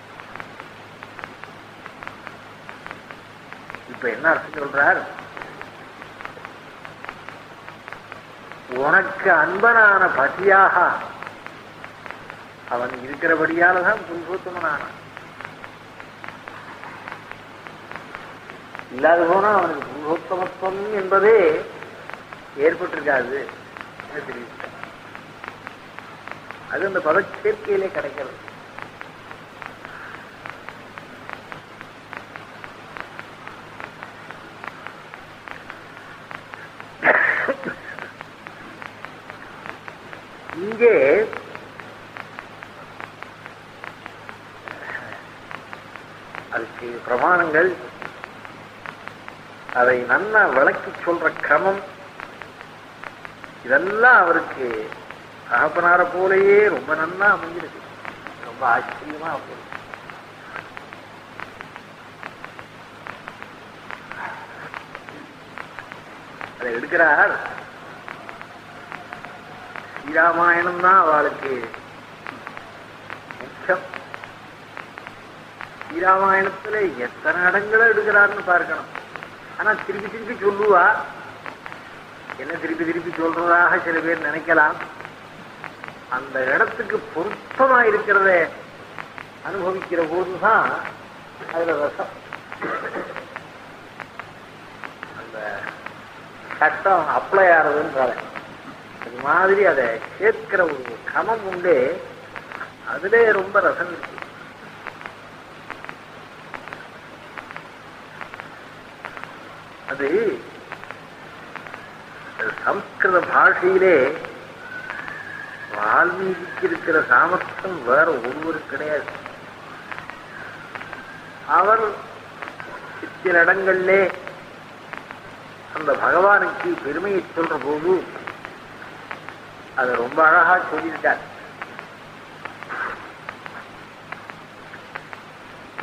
இப்ப என்ன அர்த்தம் சொல்றார்? உனக்கு அன்பனான பதியாக அவன் இருக்கிறபடியாலதான் புருஷோத்தமனானான். இல்லாத போனா அவனுக்கு புருஷோத்தமத்துவம் என்பதே ஏற்பட்டிருக்காது. அது அந்த பதச்சேர்க்கையிலே கிடைக்கிறது. இங்கே அதுக்கு பிரமாணங்கள் அதை நன்னா விளக்கி சொல்ற கிரமம் இதெல்லாம் அவருக்கு தகப்பனார போலேயே ரொம்ப நன்னா அமைஞ்சிருக்கு. ரொம்ப ஆச்சரியமா அமைஞ்சிருக்கு அதை எடுக்கிறார். ஸ்ரீராமாயணம் தான் அவளுக்கு முக்கியம் ஸ்ரீராமாயணத்துல எத்தனை இடங்களை எடுக்கிறார்னு பார்க்கணும். ஆனா திருப்பி திருப்பி சொல்லுவா. என்ன திருப்பி திருப்பி சொல்றதாக சில பேர் நினைக்கலாம். அந்த இடத்துக்கு பொருத்தமா இருக்கிறத அனுபவிக்கிற போதுதான் அதுல ரசம். அந்த சட்டம் அப்ளை ஆறதுன்றால அது மாதிரி அதை கேட்கிற ஒரு கமம் உண்டு. அதுல ரொம்ப ரசம் இருக்கு. அது சம்ஸ்கிருத பாஷையிலே வால்மீகிக்கு இருக்கிற சாமர்த்தியம் வேற ஒருவருக்கு கிடையாது. அவர் சில இடங்களிலே அந்த பகவானுக்கு பெருமையை சொல்ற போது அதை ரொம்ப அழகா சொல்லியிருக்கார்.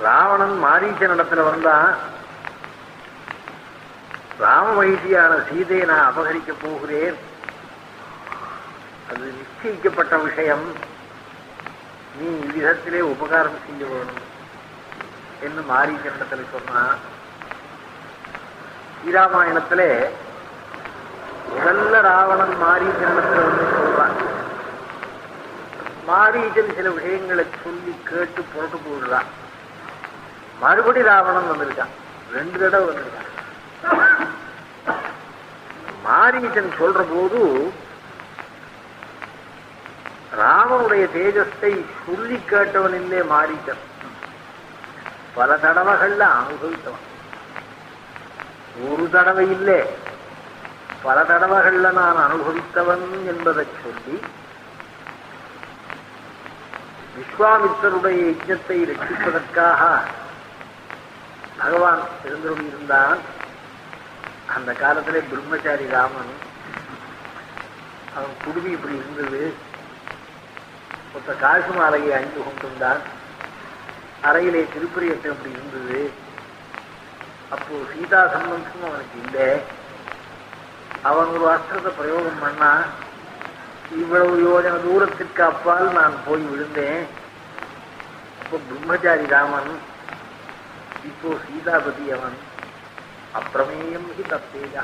ராவணன் மாரீச்சன் இடத்துல வந்தான் ராம வைத்தியான சீதையை நான் அபகரிக்க போகிறேன். அது நிச்சயிக்கப்பட்ட விஷயம். நீ இவ்விதத்திலே உபகாரம் செய்ய வேணும் என்று மாரீச்சனிடத்தில் சொன்னா ஸ்ரீராமாயணத்திலே முதல்ல ராவணன் மாரீச்சனிடத்தில் வந்து சொல்றான் மாரீச்சன் சில விஷயங்களை சொல்லி கேட்டு புரட்டு போடுறான் மறுபடி ராவணன் வந்திருக்கான். ரெண்டு தடவை வந்திருக்கான். நாரீசன் சொல்ற போது ராமனுடைய தேஜஸ்தை சொல்லி கேட்டவன் இல்லே மாரீச்சன் பல தடவைகள்ல அனுபவித்தவன். ஒரு தடவை இல்லை. பல தடவைகள்ல நான் அனுபவித்தவன் என்பதை சொல்லி விஸ்வாமித்தருடைய யஜ்ஞத்தை ரட்சிப்பதற்காக பகவான் இருந்தான் அந்த காலத்துல பிரம்மச்சாரி ராமன் அவன் குடுமி இப்படி இருந்தது. ஒருத்த காசு மாலையை அணிந்து கொண்டிருந்தான். அறையிலே திருப்பரியத்தை இப்படி இருந்தது. அப்போ சீதா சம்பந்தமும் அவனுக்கு இல்லை. அவன் ஒரு அஸ்திரத்தை பிரயோகம் பண்ணா இவ்வளவு யோஜன தூரத்திற்கு அப்பால் நான் போய் விழுந்தேன். அப்போ பிரம்மச்சாரி ராமன் இப்போ சீதாபதி அவன் அப்பிரமேயம் ஹி தத்தேஜா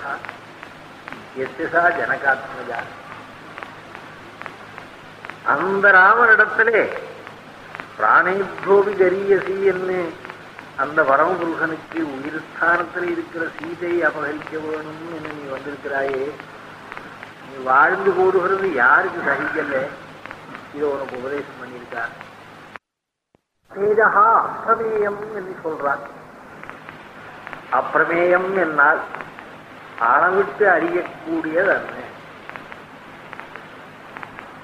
எத்திசா ஜனகாத்மஜா. அந்த ராமனிடத்திலே பிராணேபோபி கரியசி என்று அந்த பரமபுருஷனுக்கு உயிர் ஸ்தானத்தில் இருக்கிற சீதையை அபகரிக்க வேணும் என்று நீ வந்திருக்கிறாயே. நீ வாழ்ந்து போடுகிறது யாருக்கு சகிக்கல? இதை உனக்கு உபதேசம் பண்ணியிருக்கார். தேஜகா அப்பிரமேயம் என்று சொல்றான் அப்பிரமேயம் என்னால் அளவிட்டு அறியக்கூடியது அல்ல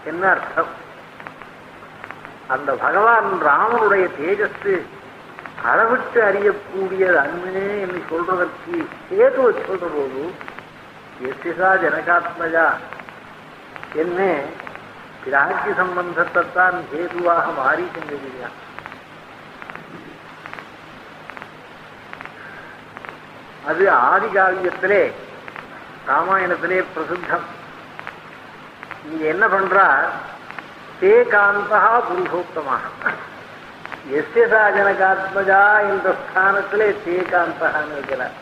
என்ன அர்த்தம்? அந்த பகவான் ராமனுடைய தேஜஸ் அளவிட்டு அறியக்கூடியது அன்மே என்று சொல்றதற்கு சேதுவை சொல்ற போது எஸ்ஸா ஜனகாத்மஜா என்ன பிராட்சி சம்பந்தத்தைத்தான் ஹேதுவாக மாறி சென்றிருக்கிறான் அது ஆதிகாவியத்திலே ராமாயணத்திலே பிரசித்தம். இங்க என்ன பண்றார்? தே காந்தா புருஷோத்தமாக எஸ்யசா ஜனகாத்மஜா என்ற ஸ்தானத்திலே தே காந்தகான்னு வைக்கிறார்.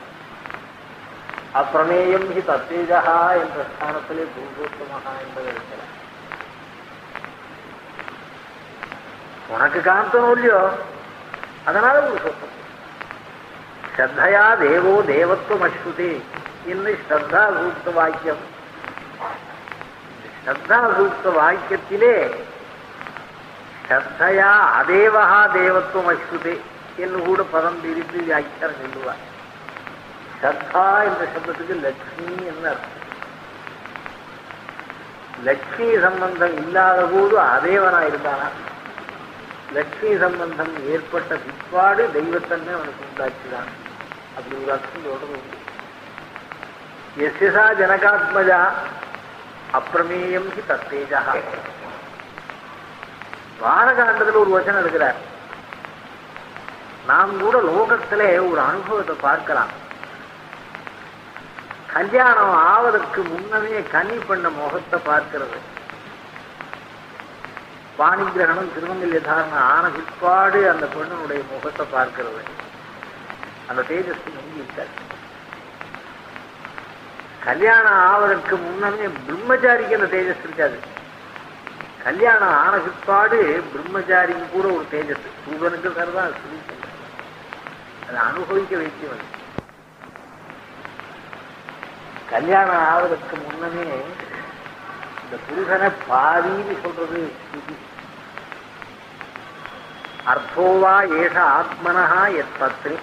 அப்பிரமேயம் ஹி தத்தேஜா என்ற ஸ்தானத்திலே புருஷோத்தமாக என்பது இருக்கிறார் உனக்கு காந்தம் இல்லையோ? அதனால புருஷோத்தம். ஸ்ரத்தையா தேவோ தேவத்துவம் அஸ்ருதி என்று ஸ்ரத்தா சூக்த வாக்கியம். ஸ்ரத்தா சூக்த வாக்கியத்திலே ஸ்ரத்தையா அதேவகா தேவத்துவம் அஸ்ருதி என்று கூட பதம் பிரித்து வியாக்கியார் சொல்லுவார். ஸ்ரத்தா என்ற சப்தத்துக்கு லட்சுமி என்று அர்த்தம்? லட்சுமி சம்பந்தம் இல்லாத போது அதேவனா இருந்தானா லட்சுமி சம்பந்தம் ஏற்பட்ட பிற்பாடு தெய்வத்தன்மை அவனுக்கு உண்டாச்சுதான் அப்படி ஒரு அர்த்தம் சொல்றது உண்டு எஸ்யசா ஜனகாத்மஜா அப்பிரமேயம் ஹி தத்தேஜா பாரகாண்டத்தில் ஒரு வசனம் எடுக்கிறார் நாம் கூட லோகத்திலே ஒரு அனுபவத்தை பார்க்கலாம் கல்யாணம் ஆவதற்கு முன்னமே கனி பண்ண முகத்தை பார்க்கிறது பாணி கிரகணம் திருமங்கல்ய ஆன பிற்பாடு அந்த பெண்ணனுடைய முகத்தை பார்க்கிறது அந்த தேஜஸ் முங்கிட்டார் கல்யாணம் ஆவதற்கு முன்னமே பிரம்மச்சாரிக்கு அந்த தேஜஸ் இருக்காது. கல்யாணம் ஆன பிற்பாடு பிரம்மச்சாரிக்கு கூட ஒரு தேஜஸ். சூதனுக்கு சரிதான் அதை அனுபவிக்க வைக்கவன் கல்யாணம் ஆவதற்கு முன்னமே இந்த புருஷனை பாதின்னு சொல்றது அர்த்தோவா ஏஷ ஆத்மனஹா எத் பத்னி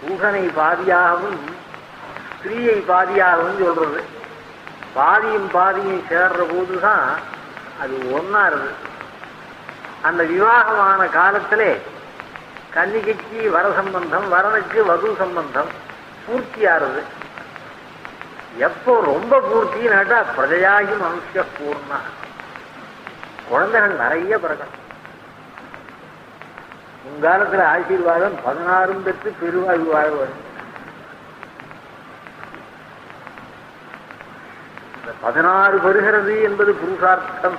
புருஷனை பாதியாகவும் ஸ்திரீயை பாதியாகவும் சொல்றது. பாதியும் பாதியும் சேர்ற போதுதான் அது ஒன்னாருது அந்த விவாகமான காலத்திலே கன்னிகைக்கு வர சம்பந்தம் வரனுக்கு வது சம்பந்தம் பூர்த்தியாருது எப்போ ரொம்ப பூர்த்தின்னு கேட்டா பிரஜையாகி மனுஷ பூர்ணா. குழந்தைகள் நிறைய பிறக்கணும். முன்காலத்தில் ஆசீர்வாதம் பதினாறும் பெற்று பெருவாழ்வு வாழ வரும் பதினாறு வருகிறது என்பது புருஷார்த்தம்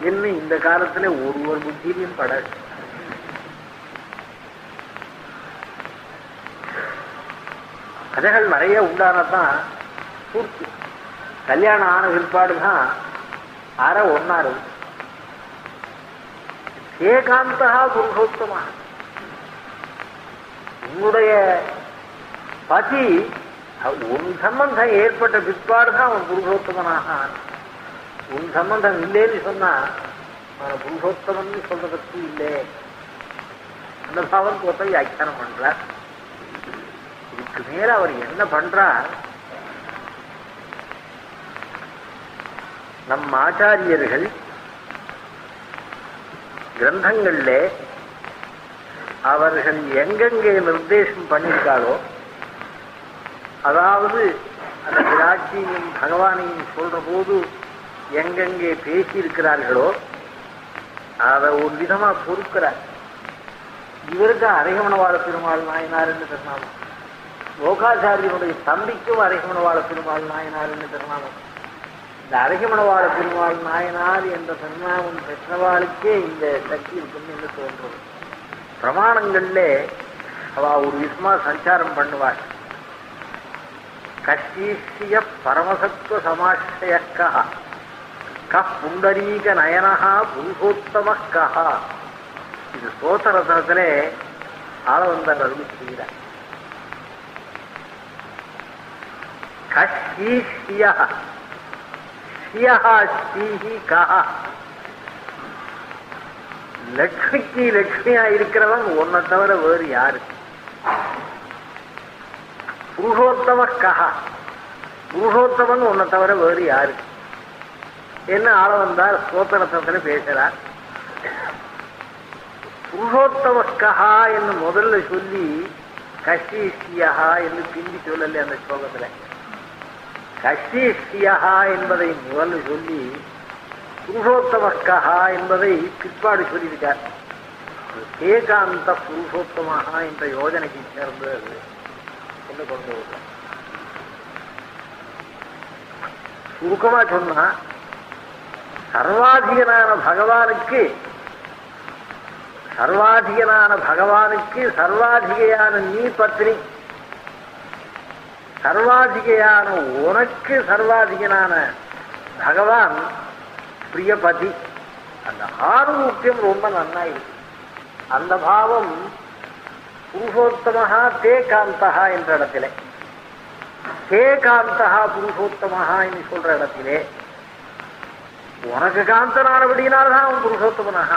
என்ன இந்த காலத்துல ஒருவர் புத்தியிலையும் பட கதைகள் நிறைய உண்டானதான் பூர்த்தி. கல்யாணம் ஆன பிற்பாடு தான் அரை ஒன்னாரு ஏகாந்தா புருஷோத்தமா உன்னுடைய பதி உன் சம்பந்தம் ஏற்பட்ட பிற்பாடு தான் அவன் புருஷோத்தமனாக உன் சம்பந்தம் இல்லைன்னு சொன்னா அவன் புருஷோத்தமன் சொல்றதற்கு இல்லை. அந்த பாவத்துவத்தை வியாக்கியானம் பண்றார் இதுக்கு மேல அவர் என்ன பண்றார் நம் ஆச்சாரியர்கள் கிரந்தங்கள்ல அவர்கள் எங்கெங்கே நிர்தேசம் பண்ணியிருக்காளோ அதாவது அந்த விராட்சியையும் பகவானையும் சொல்ற போது எங்கெங்கே பேசியிருக்கிறார்களோ அதை ஒரு விதமா பொறுக்கிறார். இவருக்கு அரைகமணவாள பெருமாள் நாயனார் என்று திருநாமம் லோகாச்சாரியனுடைய தம்பிக்கும் அரைகமணவாள பெருமாள் நாயனார் என்று திருநாமம் இந்த அரைகமணவாள பெருமாள் நாயனார் என்ற திருநாமம் பெற்றவாளுக்கே இந்த சக்தி இருக்குன்னு தோன்றது பிரமாணங்கள்ல அவ ஒரு விஸ்மா சஞ்சாரம் பண்ணுவாள். கஷீஷிய பரமசத்துவ சமாஷயக்கா க புண்டரீக நயனகா புருஷோத்தம கஹா இது ஸ்தோத்திரத்திலே ஆள வந்தார் அருள் செய்கிறார். கஷீஷிய லக்ஷ்மிக்கு லக்ஷ்மியா இருக்கிறவன் உன்னை தவிர வேறு யாரு? புருஷோத்தம கஹா புருஷோத்தமன் உன்னை தவிர வேறு யாரு? என்ன ஆள வந்தார் ஸ்தோத்திரத்துல பேசுறார் புருஷோத்தம கஹா என்று முதல்ல சொல்லி கஷீஷியா என்று பிந்தி சொல்லல அந்த ஸ்லோகத்துல. கஷீஷியா என்பதை முதல்ல சொல்லி புருஷோத்தமக்கா என்பதை பிற்பாடு சொல்லியிருக்கார். ஏகாந்த புருஷோத்தமாக என்ற யோஜனைக்கு சேர்ந்தது என்று கொண்டு வருகிறார் சுருக்கமா சொன்னா சர்வாதிகனான பகவானுக்கு சர்வாதிகனான பகவானுக்கு சர்வாதிகையான நீ பத்னி சர்வாதிகையான உனக்கு சர்வாதிகனான பகவான் பிரியபதி. அந்த ஆரோக்கியம் ரொம்ப நன்னா இருக்கு அந்த பாவம் புருஷோத்தமஹா தே காந்தஹா என்ற இடத்திலே. தே காந்தஹா புருஷோத்தமஹா என்று சொல்ற இடத்திலே. உனக்கு காந்தனானபடியினால்தான் அவன் புருஷோத்தமனாக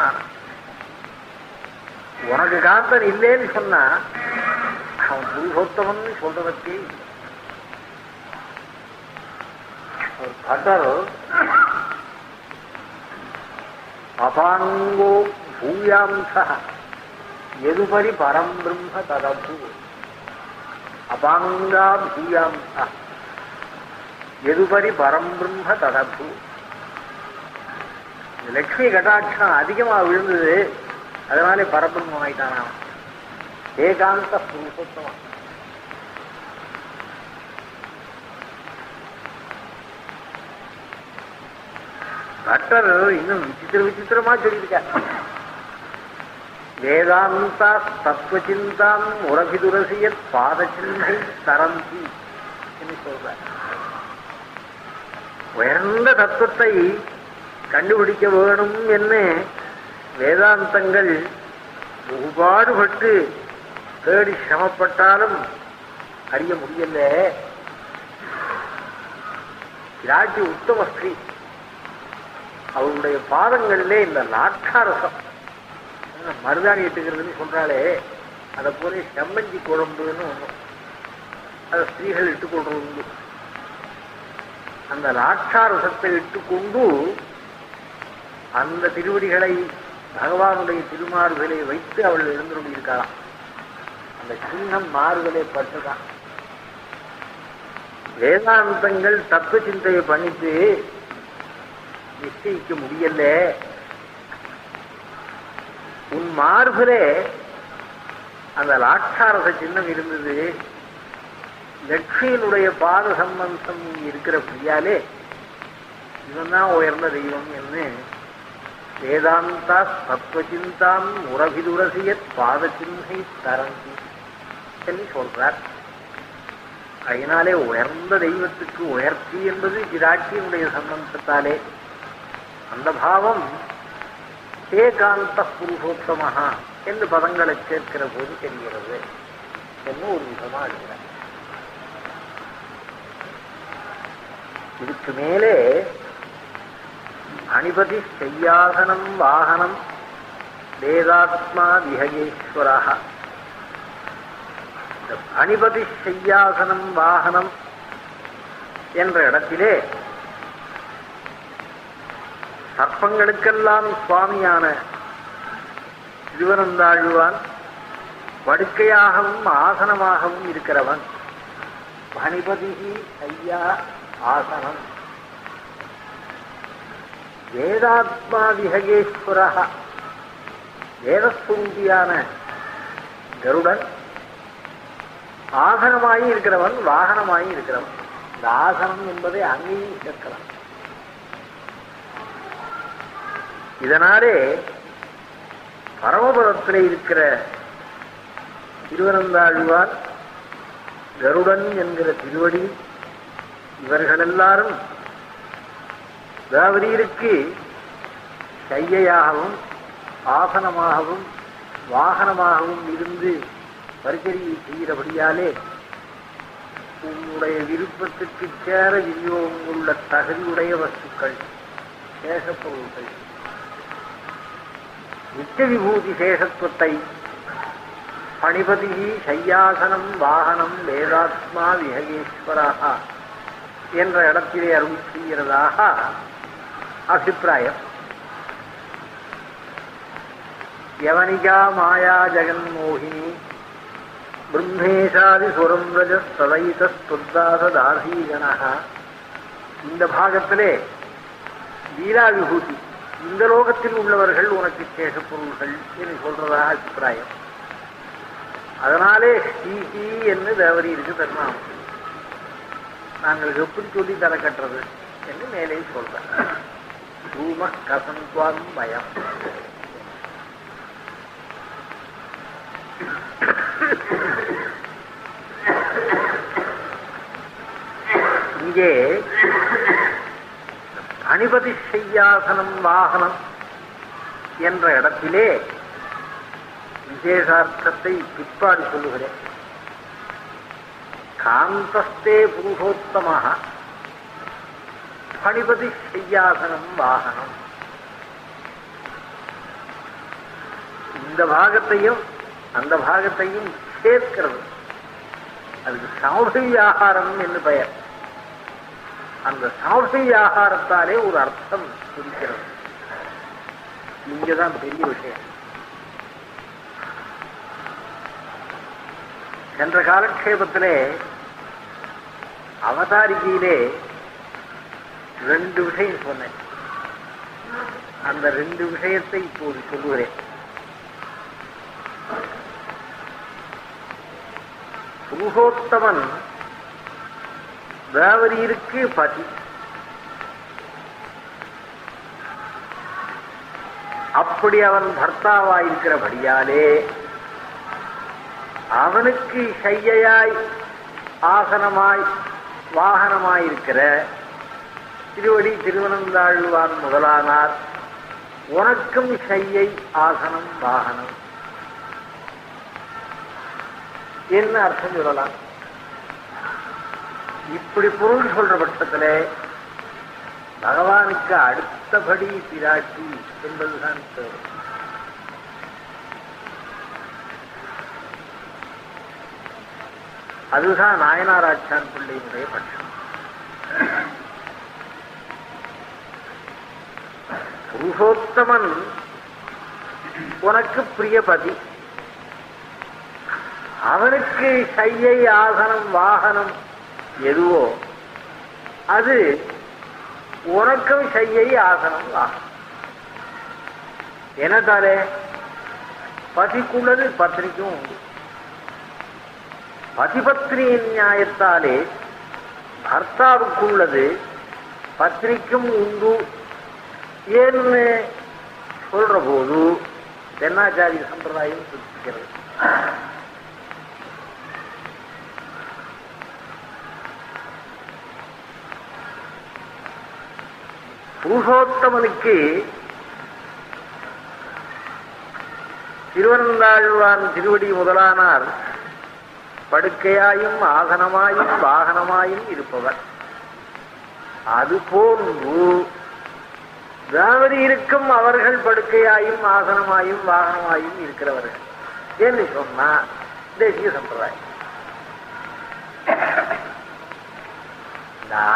உனக்கு காந்தன் இல்லைன்னு சொன்னா அவன் புருஷோத்தமன் சொல்றதற்கே இல்லை. ஒரு பட்டர் அபாங்கோ பூயாம்ச எதுபடி பரம் பிரம்ம ததபு? அபாங்கா பூயாம்ச எதுபடி பரம் பிரம்ம ததபு? லட்சுமி கட்டாட்சம் அதிகமா விழுந்தது. அதனாலே பரபிரம்மம் ஆயிட்டானா ஏகாந்த புருஷோத்தமம். பட்டர் இன்னும் விசித்திர விசித்திரமா சொல்லியிருக்கார் வேதாந்தா தத்துவச்சிந்தாம் பாத சிந்தை தரந்தி என்று சொல்றார். உயர்ந்த தத்துவத்தை கண்டுபிடிக்க வேணும் என்று வேதாந்தங்கள் பாடுபட்டு தேடி சிரமப்பட்டாலும் அறிய முடியல. ராஜ்ய உத்தம ஸ்ரீ அவருடைய பாதங்களிலே இந்த லாட்சாரசம் மருதாணி இட்டுக்கிறதுன்னு சொல்றாலே அதை போல செம்மஞ்சி குழம்புன்னு ஒண்ணு. அதை ஸ்திரீகள் இட்டுக்கொள்றது உண்டு. அந்த லாட்சாரசத்தை இட்டுக்கொண்டு அந்த திருவடிகளை பகவானுடைய திருமாறுதலை வைத்து அவள் எழுந்துள்ளி இருக்கலாம் அந்த சின்னம் மாறுதலை பட்டுதான். வேதாந்தங்கள் தத்துவ சிந்தையை பண்ணிட்டு நிச்சயிக்க முடியல உன் மார்பிலே அந்த லாட்சாரச சின்னம் இருந்தது. லட்சுமியினுடைய பாத சம்பந்தம் இருக்கிற பிரியாலே இவன் தான் உயர்ந்த தெய்வம் என்று வேதாந்தா தத்துவச்சிந்தாம் உறவிதுரசிய பாத சிந்தை தரந்தி சொல்லி சொல்றார். அதனாலே உயர்ந்த தெய்வத்துக்கு உயர்த்தி என்பது விராட்சியினுடைய சம்பந்தத்தாலே. அந்த பாவம் ஏகாந்த புருஷோத்தமஹா என்று பதங்களை சேர்க்கிற போது தெரிகிறது என்று ஒரு விதமா இருக்கிறார் இதுக்கு மேலே அணிபதி செய்யாசனம் வாகனம் வேதாத்மா விஹகேஸ்வராக அணிபதி செய்யாசனம் வாகனம் என்ற இடத்திலே சர்ப்பங்களுக்கெல்லாம் சுவாமியான திருவனந்தாழ்வான் படுக்கையாகவும் ஆசனமாகவும் இருக்கிறவன். பணிபதி ஐயா ஆசனம். வேதாத்மா விஹகேஸ்வர வேதஸ்வரூபியான கருடன். ஆசனமாயி இருக்கிறவன் வாகனமாயி இருக்கிறவன். இந்த ஆசனம் என்பதை அங்கேயும் கேட்கலாம். இதனாலே பரமபுரத்தில் இருக்கிற திருவனந்தாழ்வார் கருடன் என்கிற திருவடி இவர்கள் எல்லாரும் தாவரீருக்கு கையையாகவும் ஆசனமாகவும் வாகனமாகவும் இருந்து பரிசரியை செய்கிறபடியாலே உங்களுடைய விருப்பத்திற்கு சேர விநியோகம் உள்ள தகுதியுடைய வஸ்துக்கள் சேஷப்பொருள்கள் நித்திய விபூதி சேஷத்துவத்தை பணிபதி சையாசனம் வாகனம் வேதாத்மா விஹகேஸ்வராக என்ற இடத்திலே அருள் செய்கிறதாக அபிப்பிராயம். யவனிகா மாயா ஜெகன்மோகினி பிரம்மேஷாதி சுரம் ரஜஸ்ததைதாசதாசீகண இந்த பாகத்திலே லீலா விபூதி இந்த லோகத்தில் உள்ளவர்கள் உனக்கு கேக பொருள்கள் என்று சொல்றதாக அபிப்பிராயம். அதனாலே ஸ்ரீஹி என்று தேவரி இருக்கு தருணம் நாங்கள் எப்படி சொல்லி தர கட்டுறது என்று மேலே சொல்றேன் ரூம கசந்த்வான் பயம். இங்கே அணிபதி செய்யாசனம் வாகனம் என்ற இடத்திலே விசேஷார்த்தத்தை பிற்பாடு சொல்லுகிறேன். காந்தஸ்தே புருஷோத்தமாக பணிபதி செய்யாசனம் வாகனம். இந்த பாகத்தையும் அந்த பாகத்தையும் சேர்க்கிறது. அதுக்கு சௌபரிய ஆகாரம் என்று பெயர். அந்த சௌபரிய ஆகாரத்தாலே ஒரு அர்த்தம் இருக்கிறது. இங்கதான் பெரிய விஷயம். சென்ற காலக்ஷேபத்திலே அவதாரிகையிலே ரெண்டு விஷயம் சொன்னேன். அந்த ரெண்டு விஷயத்தை இப்போது சொல்லுகிறேன். புருஷோத்தமன் தேவரீருக்கு பாட்டி அப்படி அவன் பர்த்தாவாயிருக்கிறபடியாலே அவனுக்கு ஷையாய் ஆசனமாய் வாகனமாயிருக்கிற திருவடி திருவனந்தாழ்வான் முதலானார் உனக்கும் ஷையை ஆசனம் வாகனம். என்ன அர்த்தம் சொல்லலாம்? இப்படி பொருள் சொல்ற பட்சத்தில் பகவானுக்கு அடுத்தபடி பிராட்டி என்பதுதான் தேவை. அதுதான் நாயனாராச்சான் பிள்ளையினுடைய பட்சம். புருஷோத்தமன் உனக்கு பிரியபதி. அவனுக்கு கையை ஆசனம் வாகனம் எதுவோ. அது உறக்கம் செய்ய ஆசனம் வாகனம் என்னதாலே பதிக்குள்ளது பத்திரிக்கும் உண்டு. பதிபத்னியின் நியாயத்தாலே பர்த்தாவுக்குள்ளது பத்திரிக்கும் உண்டு. ஏன்னு சொல்ற போது தென்னாச்சாரிய சம்பிரதாயம் சுத்திக்கிறது புருஷோத்தமனுக்கு திருவனந்தாழ்வான் திருவடி முதலானார். படுக்கையாயும் ஆசனமாயும் வாகனமாயும் இருப்பவர். அது போன்று தாவதி இருக்கும் அவர்கள் படுக்கையாயும் ஆசனமாயும் வாகனமாயும் இருக்கிறவர்கள். என்று சொன்னா தேசிய சம்பிரதாயம்.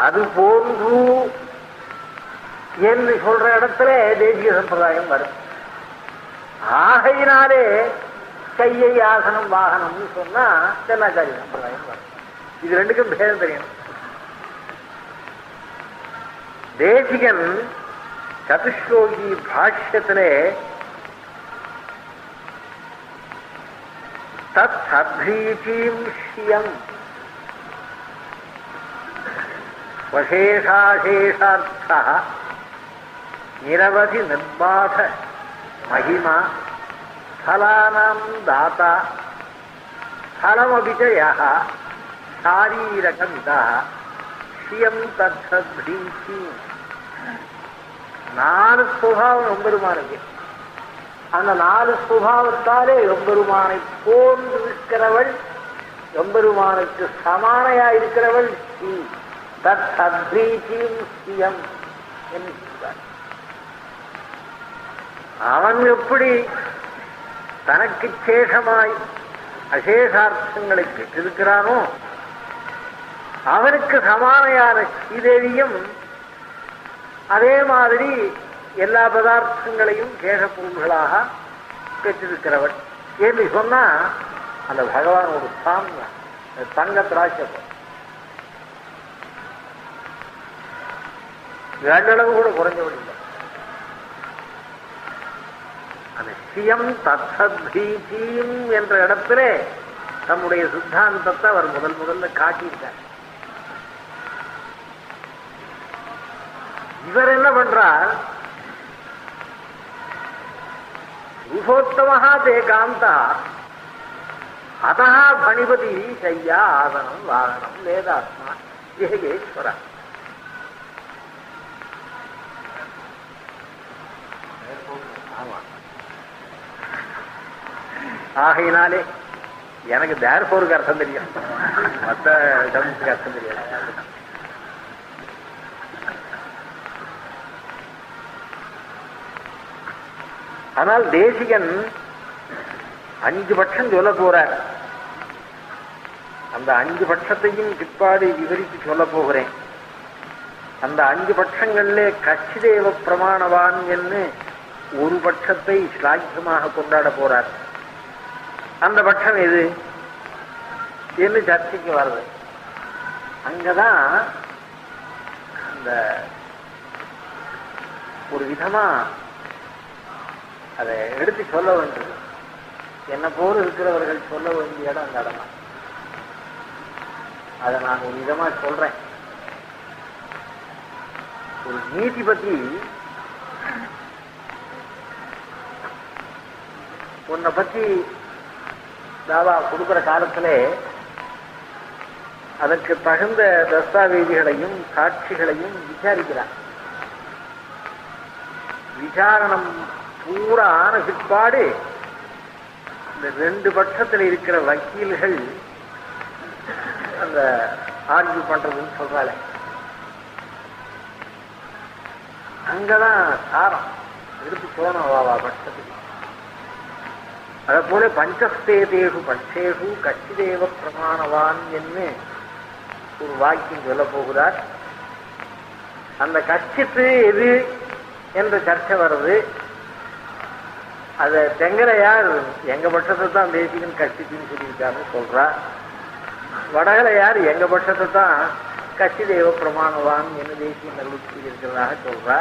அது போன்று என்று சொல்ற இடத்துல தேசிய சம்பிரதாயம் வரும். ஆகையினாலே கையை ஆசனம் வாகனம்னு சொன்னா தென்னாச்சாரிய சம்பிரதாயம் வரும். இது ரெண்டுக்கும் பேதம் தெரியணும் தேசிகன் சதுஸ்லோகி பாஷ்யத்திலே தத் சத்ரீச்சீம் ஷியம். வசேஷாசேஷார்த்தா நிரவதி நிர்பாத மகிமா ஃபலானாம் தாத்தா ஃபலமபி சாரீரகமிதா சியம் தத்சத்ரீச்சி நாலு சுபாவம் எம்பெருமானுக்கு அந்த நாலு சுபாவத்தாலே எம்பெருமானை போன்று இருக்கிறவள் எம்பெருமானுக்கு சமானையா இருக்கிறவள் ஸ்ரீ தத் சத்ரீச்சியும் ஸ்ரீயம். என்று அவன் எப்படி தனக்கு சேஷமாய் அசேஷார்த்தங்களை பெற்றிருக்கிறானோ அவனுக்கு சமானையான ஸ்ரீதேவியும் அதே மாதிரி எல்லா பதார்த்தங்களையும் கேசப்பொருள்களாக பொருள்களாக பெற்றிருக்கிறவள் என்று சொன்னா அந்த பகவான் ஒரு சாமியம் தங்க திராட்சம் வேண்டளவு கூட குறைஞ்ச முடியும் அந்த சியம் என்ற இடத்திலே தம்முடைய சித்தாந்தத்தை அவர் முதல் முதல்ல காட்டியிருக்கார். இவர் என்ன பண்றார்? புருஷோத்தமஹா தே காந்தா அதா பணிபதி செய்யா ஆசனம் வாகனம் வேதாத்மா ஏகேஸ்வர. ஆகையினாலே எனக்கு தேர்ஃபோருக்கு அர்த்தம் தெரியும். மற்ற டம்ஸுக்கு அர்த்தம் தெரியாது. ஆனால் தேசிகன் அஞ்சு பட்சம் சொல்ல போறார். அந்த அஞ்சு பட்சத்தையும் பிற்பாடு விவரித்து சொல்ல போகிறேன். அந்த அஞ்சு பட்சங்களிலே கச்சிதேவ பிரமாணவான் என்று ஒரு பட்சத்தை ஸ்லாக்கியமாக கொண்டாட போறார். அந்த பட்சம் எது? என்று சர்ச்சைக்கு வருது அங்கதான் அந்த ஒரு விதமா அதை எடுத்து சொல்ல வேண்டியது. என்ன போல் இருக்கிறவர்கள் சொல்ல வேண்டிய இடம் அந்த இடமா? அதை நான் ஒரு விதமா சொல்றேன். ஒரு நீதி பத்தி உன்னை பத்தி தாவா கொடுக்குற காலத்திலே அதற்கு தகுந்த தஸ்தாவேதிகளையும் சாட்சிகளையும் விசாரிக்கிறார். விசாரணம் பூரா ஆன பிற்பாடு இந்த ரெண்டு பட்சத்தில் இருக்கிற வக்கீல்கள் அந்த ஆர்கியூ பண்றதுன்னு சொல்றாளே. அங்கதான் சாரம். எடுத்து போனோம் வாவா பட்சத்துக்கு. அதை போல பஞ்சஸ்தேதேஷு பட்சேஷு கச்சிதேவ பிரமாணவான் என்று ஒரு வாக்கியம் சொல்ல போகிறார். அந்த கச்சித்து எது என்ற சர்ச்சை வருது. அதை தெங்கலையார் எங்க பட்சத்தை தான் தேசிகன் கட்சிக்குன்னு சொல்லியிருக்காருன்னு சொல்றா. வடகலையார் எங்க பட்சத்தை தான் கட்சி தெய்வ பிரமாணவான் என்ன தேசிய நிறுவனத்தில் இருக்கிறதாக சொல்றா.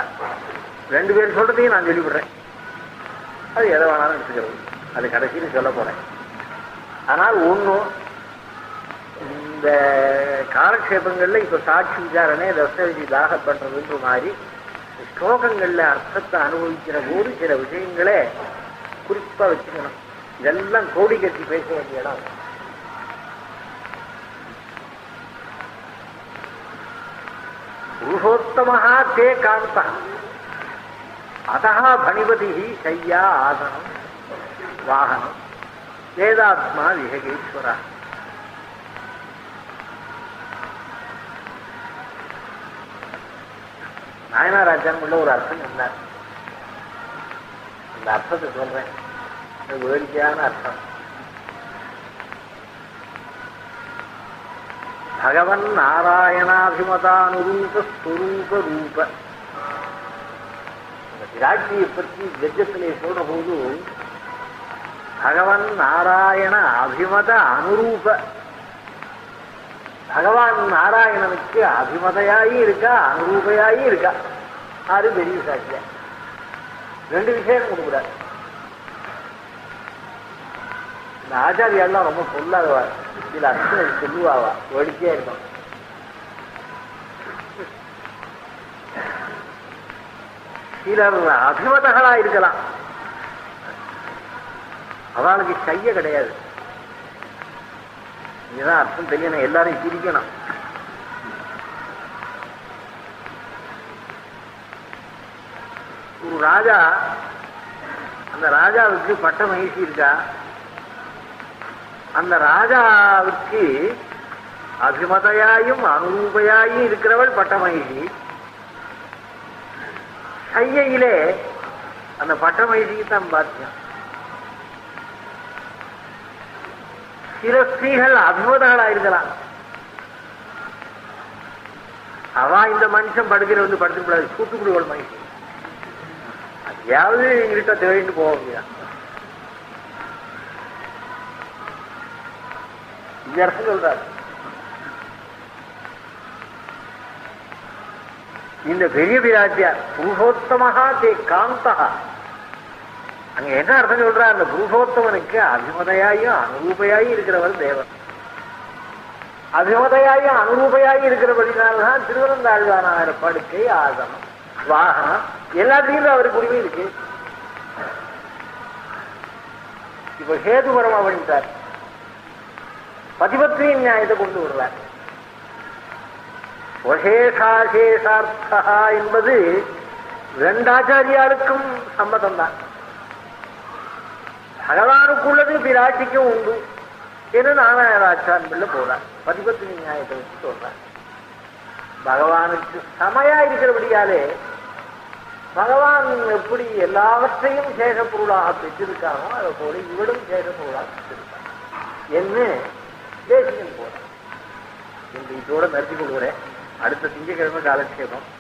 ரெண்டு பேர் சொல்றதையும் நான் சொல்லிவிடுறேன். அது எதை வேணாலும் எடுத்துக்கிறது. அது கடைசியில் சொல்ல போறேன். ஆனால் ஒன்றும் இந்த காலக்ஷேபங்கள்ல இப்ப சாட்சி விசாரணை தஸ்தவேதி தாக பண்ணுறதுன்ற மாதிரி ஸ்லோகங்கள்ல அர்த்தத்தை அனுபவிக்கிற போது சில விஷயங்களே குறிப்பா வச்சுக்கணும். இதெல்லாம் கோடி கட்டி பேச வேண்டிய இடம் புருஷோத்தமஹா தே காந்த அதா பணிபதி சையா ஆசனம் வாகனம் வேதாத்மா விஹகேஸ்வரா நாயனாராஜன் உள்ள ஒரு அர்த்தம் சொன்னார் அந்த அர்த்தத்தை சொல்றேன் அது வேடிக்கையான அர்த்தம் பகவன் நாராயணாபிமதானுரூப ஸ்வரூப ரூப இந்த விராட்சியை பற்றி கஜத்திலே சொல்ற போது பகவன் நாராயண அபிமத அனுரூப. பகவான் நாராயணனுக்கு அபிமதையாயி இருக்கா அனுரூபையாயி இருக்கா? அது பெரிய சாட்சியா ரெண்டு விஷயம் கொடுக்குறாரு. இந்த ஆச்சாரியெல்லாம் ரொம்ப சொல்லாதவா சில அர்த்தம் சொல்லுவாவா? வேடிக்கையா இருக்கும் சிலர் அபிமதங்களா இருக்கலாம். அவளுக்கு கைய கிடையாது. இதுதான் அர்த்தம் தெரியணும். எல்லாரையும் பிரிக்கணும் ஒரு ராஜா அந்த ராஜாவுக்கு பட்ட மகிழ்ச்சி இருக்கா? அந்த ராஜாவுக்கு அபிமதையாயும் அனுரூபையாயும் இருக்கிறவள் பட்ட மகிழ்ச்சி. கையிலே அந்த பட்ட மகிழ்ச்சிக்கு தான் பாத்தியம் சில ஸ்திரீகள் அபிமதங்களா இருக்கலாம் அவ இந்த மனுஷன் படுக்கிற வந்து படுத்துக்கூடாது கூட்டுக்குடி ஒரு மனுஷன். அதையாவது இருட்ட தேடிட்டு போக முடியாது இந்த அர்த்தம் சொல்றாரு. இந்த பெரிய பிராட்டியார் புருஷோத்தமஹா தே காந்தகா அங்க என்ன அர்த்தம் சொல்றா? அந்த புருஷோத்தமனுக்கு அபிமதையாயும் அனுரூபையாயும் இருக்கிறவர் தேவன் அபிமதையாயும் அனுரூபையாயும் இருக்கிறபடினால்தான் திருவனந்தாழ்வானாகிற படுக்கை ஆசனம் வாகனம் எல்லாத்தையும் அவருக்கு உரிமை இருக்கு. இப்ப ஹேதுபரம் அவனிட்டார் பதிபத்னியின் நியாயத்தை கொண்டு வருவார். ஒசேஷாசேஷார்த்தா என்பது ரெண்டாச்சாரியாருக்கும் சம்மதம் தான் பகவானுக்குள்ளது பிராட்டிக்கும் உண்டு. என்று நாராயணாச்சான் பிள்ளை போறான் பதிபத்து நியாயத்தை வச்சு சொல்றான். பகவானுக்கு சமையா இருக்கிறபடியாலே பகவான் எப்படி எல்லாவற்றையும் சேஷ பொருளாக பெற்றிருக்காரோ அதை போல இவளும் சேஷ பொருளாக பெற்றிருக்கான். என்று தேசியம் போறேன் என்று இதோட நிறுத்திக் கொள்கிறேன். அடுத்த திங்கக்கிழமை காலட்சேபம்